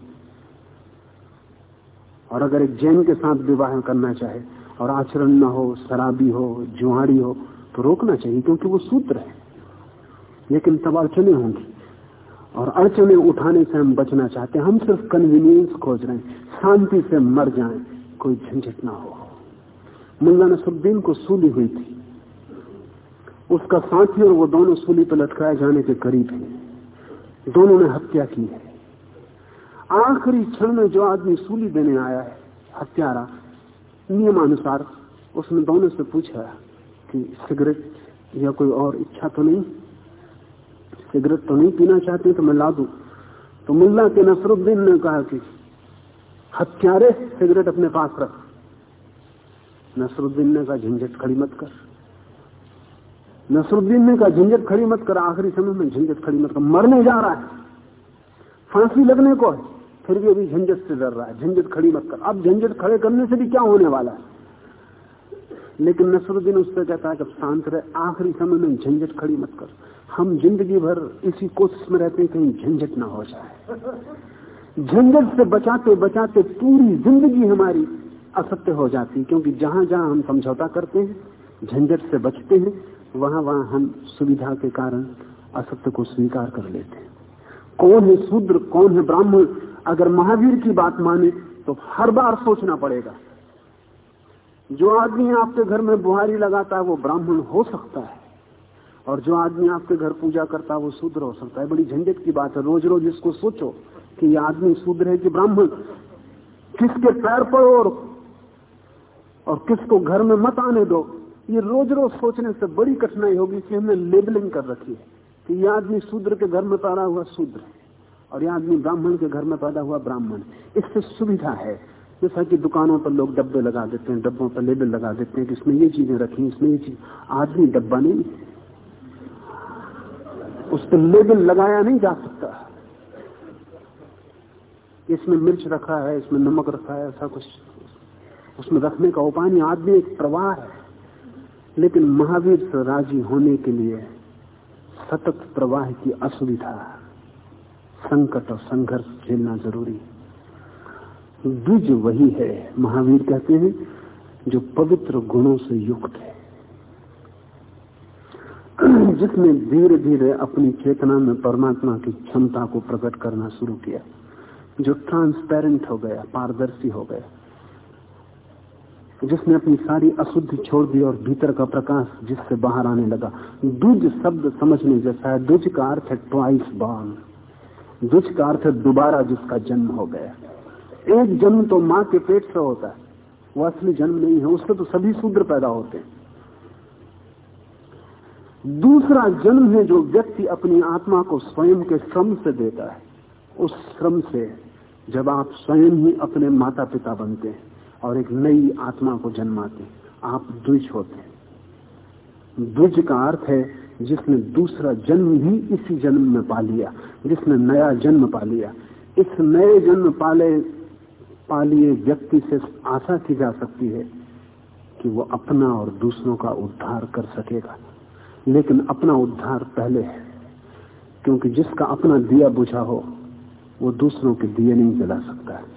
और अगर एक जैन के साथ विवाह करना चाहे और आचरण न हो, शराबी हो, जुहाड़ी हो तो रोकना चाहिए क्योंकि वो सूत्र है। लेकिन तब अड़चने होंगी। और अड़चने उठाने से हम बचना चाहते हैं। हम सिर्फ़ कन्वीनियंस खोज रहे हैं। शांति से मर जाएँ। कोई झंझट ना हो। मुल्ला नसरुद्दीन को सूली हुई थी। उसका साथी और वो दोनों सूली पर लटकाए जाने के करीब हैं दोनों ने हत्या की है। आखिरी क्षण में जो आदमी सूली देने आया है, हत्यारा, नियमानुसार उसने दोनों से पूछा कि सिगरेट या कोई और इच्छा तो नहीं? सिगरेट तो नहीं पीना चाहते तो मैं ला दू तो मुल्ला के नसरुद्दीन ने कहा कि हत्यारे, सिगरेट अपने पास रख। नसरुद्दीन ने कहा झंझट खड़ी मत कर। नसरुद्दीन ने कहा, झंझट खड़ी मत कर, आखिरी समय में झंझट खड़ी मत कर। मरने जा रहा है। फांसी लगने को है, फिर भी अभी झंझट से डर रहा है। झंझट खड़ी मत कर। अब झंझट खड़े करने से भी क्या होने वाला है? लेकिन नसरुद्दीन उससे कहता है कि शांत रहे, आखिरी समय में झंझट खड़ी मत कर। हम ज़िंदगी भर इसी कोशिश में रहते हैं, कहीं झंझट ना हो जाए। झंझट से बचाते बचाते पूरी ज़िंदगी हमारी असत्य हो जाती है, क्योंकि जहाँ जहाँ हम समझौता करते हैं, झंझट से बचते हैं, वहाँ वहाँ हम सुविधा के कारण असत्य को स्वीकार कर लेते हैं। कौन है शूद्र, कौन है ब्राह्मण? अगर महावीर की बात माने तो हर बार सोचना पड़ेगा। जो आदमी आपके घर में बुहारी लगाता है, वो ब्राह्मण हो सकता है। और जो आदमी आपके घर पूजा करता है, वो शूद्र हो सकता है। बड़ी झंझट की बात है रोज रोज इसको सोचो कि ये आदमी शूद्र है कि ब्राह्मण? किसके पैर पड़ो और और किसको घर में मत आने दो। ये रोज रोज सोचने से बड़ी कठिनाई होगी कि हमने लेबलिंग कर रखी है कि ये आदमी शूद्र के घर में पैदा हुआ शूद्र और यह आदमी ब्राह्मण के घर में पैदा हुआ ब्राह्मण। इससे सुविधा है। जैसा कि दुकानों पर लोग डब्बे लगा देते हैं, डब्बों पर लेबल लगा देते हैं कि इसमें ये चीज़ें रखी, इसमें ये चीज़। आदमी डब्बा नहीं। उस पर लेबल लगाया नहीं जा सकता। इसमें मिर्च रखा है, इसमें नमक रखा है, ऐसा कुछ उसमें रखने का उपाय नहीं, आदमी एक प्रवाह है। लेकिन महावीर से राज़ी होने के लिए सतत प्रवाह की असुविधा, संकट और संघर्ष झेलना ज़रूरी द्विज वही है, महावीर कहते हैं, जो पवित्र गुणों से युक्त है। (clears throat) जिसने धीरे धीरे अपनी चेतना में परमात्मा की क्षमता को प्रकट करना शुरू किया, जो ट्रांसपेरेंट हो गया, पारदर्शी हो गया। जिसने अपनी सारी अशुद्धि छोड़ दी और भीतर का प्रकाश जिससे बाहर आने लगा। दुज शब्द समझने जैसा है। दुज का अर्थ है ट्वाइस बॉर्न दुज का अर्थ है दोबारा जिसका जन्म हो गया। एक जन्म तो माँ के पेट से होता है। वो असली जन्म नहीं है। उससे तो सभी शूद्र पैदा होते हैं। दूसरा जन्म है जो व्यक्ति अपनी आत्मा को स्वयं के श्रम से देता है। उस श्रम से जब आप स्वयं ही अपने माता पिता बनते हैं। और एक नई आत्मा को जन्माते आप द्विज होते हैं। द्विज का अर्थ है, जिसने दूसरा जन्म ही इसी जन्म में पा लिया, जिसने नया जन्म पा लिया। इस नए जन्म पाले, पालिए व्यक्ति से आशा की जा सकती है कि वो अपना और दूसरों का उद्धार कर सकेगा। लेकिन अपना उद्धार पहले है, क्योंकि जिसका अपना दिया बुझा हो, वो दूसरों के दिए नहीं जला सकता है।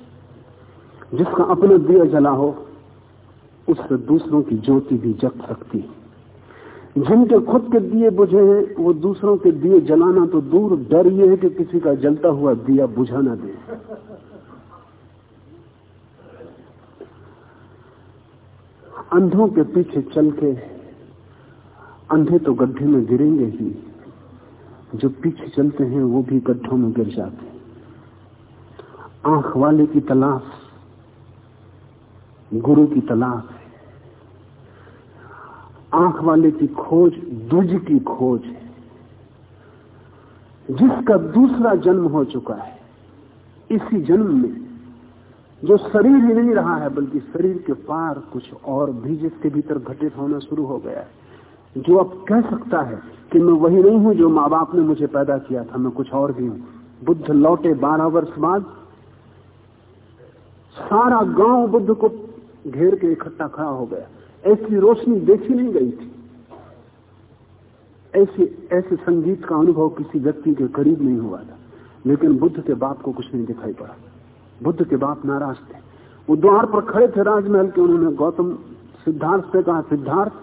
जिसका अपना दिया जला हो, उससे दूसरों की ज्योति भी जग सकती जिनके खुद के दिए बुझे हैं, वो दूसरों के दिए जलाना तो दूर डर ये है कि किसी का जलता हुआ दिया बुझा ना दे। अंधों के पीछे चल के अंधे तो गड्ढे में गिरेंगे ही, जो पीछे चलते हैं वो भी गड्ढों में गिर जाते हैं। आँख वाले की तलाश गुरु की तलाश है। आँख वाले की खोज दुज की खोज है। जिसका दूसरा जन्म हो चुका है, इसी जन्म में, जो शरीर ही नहीं रहा है, बल्कि शरीर के पार कुछ और भी जिसके भीतर घटित होना शुरू हो गया है। जो अब कह सकता है कि मैं वही नहीं हूँ जो माँ बाप ने मुझे पैदा किया था, मैं कुछ और भी हूँ। बुद्ध लौटे बारह वर्ष बाद, सारा गाँव बुद्ध को घेर के इकट्ठा खड़ा हो गया। ऐसी रोशनी देखी नहीं गई थी। ऐसे ऐसे संगीत का अनुभव किसी व्यक्ति के करीब नहीं हुआ था। लेकिन बुद्ध के बाप को कुछ नहीं दिखाई पड़ा। बुद्ध के बाप नाराज़ थे। वो द्वार पर खड़े थे राजमहल के। उन्होंने गौतम सिद्धार्थ से कहा, सिद्धार्थ,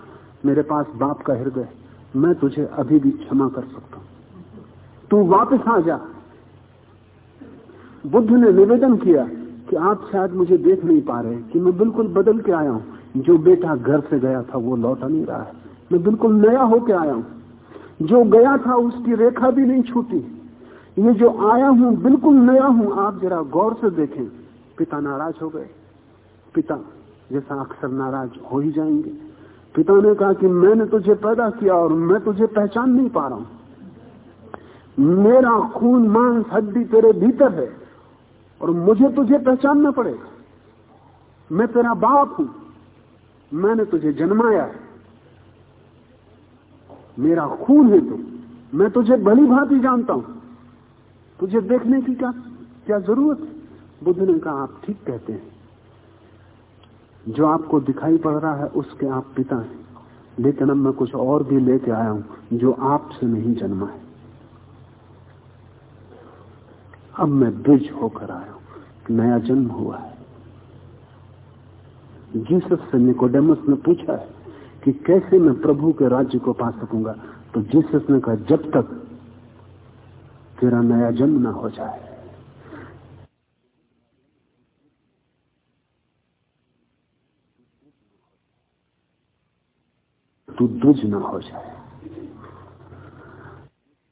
मेरे पास बाप का हृदय मैं तुझे अभी भी क्षमा कर सकता हूँ। तू वापस आ जा। बुद्ध ने निवेदन किया कि आप शायद मुझे देख नहीं पा रहे कि मैं बिल्कुल बदल के आया हूँ। जो बेटा घर से गया था, वो लौटा नहीं रहा है। मैं बिल्कुल नया होके आया हूँ। जो गया था, उसकी रेखा भी नहीं छूटी। ये जो आया हूँ, बिल्कुल नया हूँ। आप जरा गौर से देखें। पिता नाराज़ हो गए। पिता जैसा अक्सर नाराज़ हो ही जाएँगे। पिता ने कहा कि मैंने तुझे पैदा किया और मैं तुझे पहचान नहीं पा रहा हूँ। मेरा खून, मांस, हड्डी तेरे भीतर है। और मुझे तुझे पहचानना पड़ेगा। मैं तेरा बाप हूँ। मैंने तुझे जन्माया मेरा खून है तू। मैं तुझे भली भांति जानता हूँ। तुझे देखने की क्या क्या ज़रूरत बुद्ध ने कहा, आप ठीक कहते हैं। जो आपको दिखाई पड़ रहा है, उसके आप पिता हैं। लेकिन अब मैं कुछ और भी लेके आया हूँ, जो आपसे नहीं जन्मा है। अब मैं ब्रिज होकर आया हूँ। नया जन्म हुआ है। जीसस से निकोडेमस ने पूछा है कि कैसे मैं प्रभु के राज्य को पा सकूँगा? तो जिस ने कहा, जब तक तेरा नया जन्म ना हो जाए। तू दुज ना हो जाए।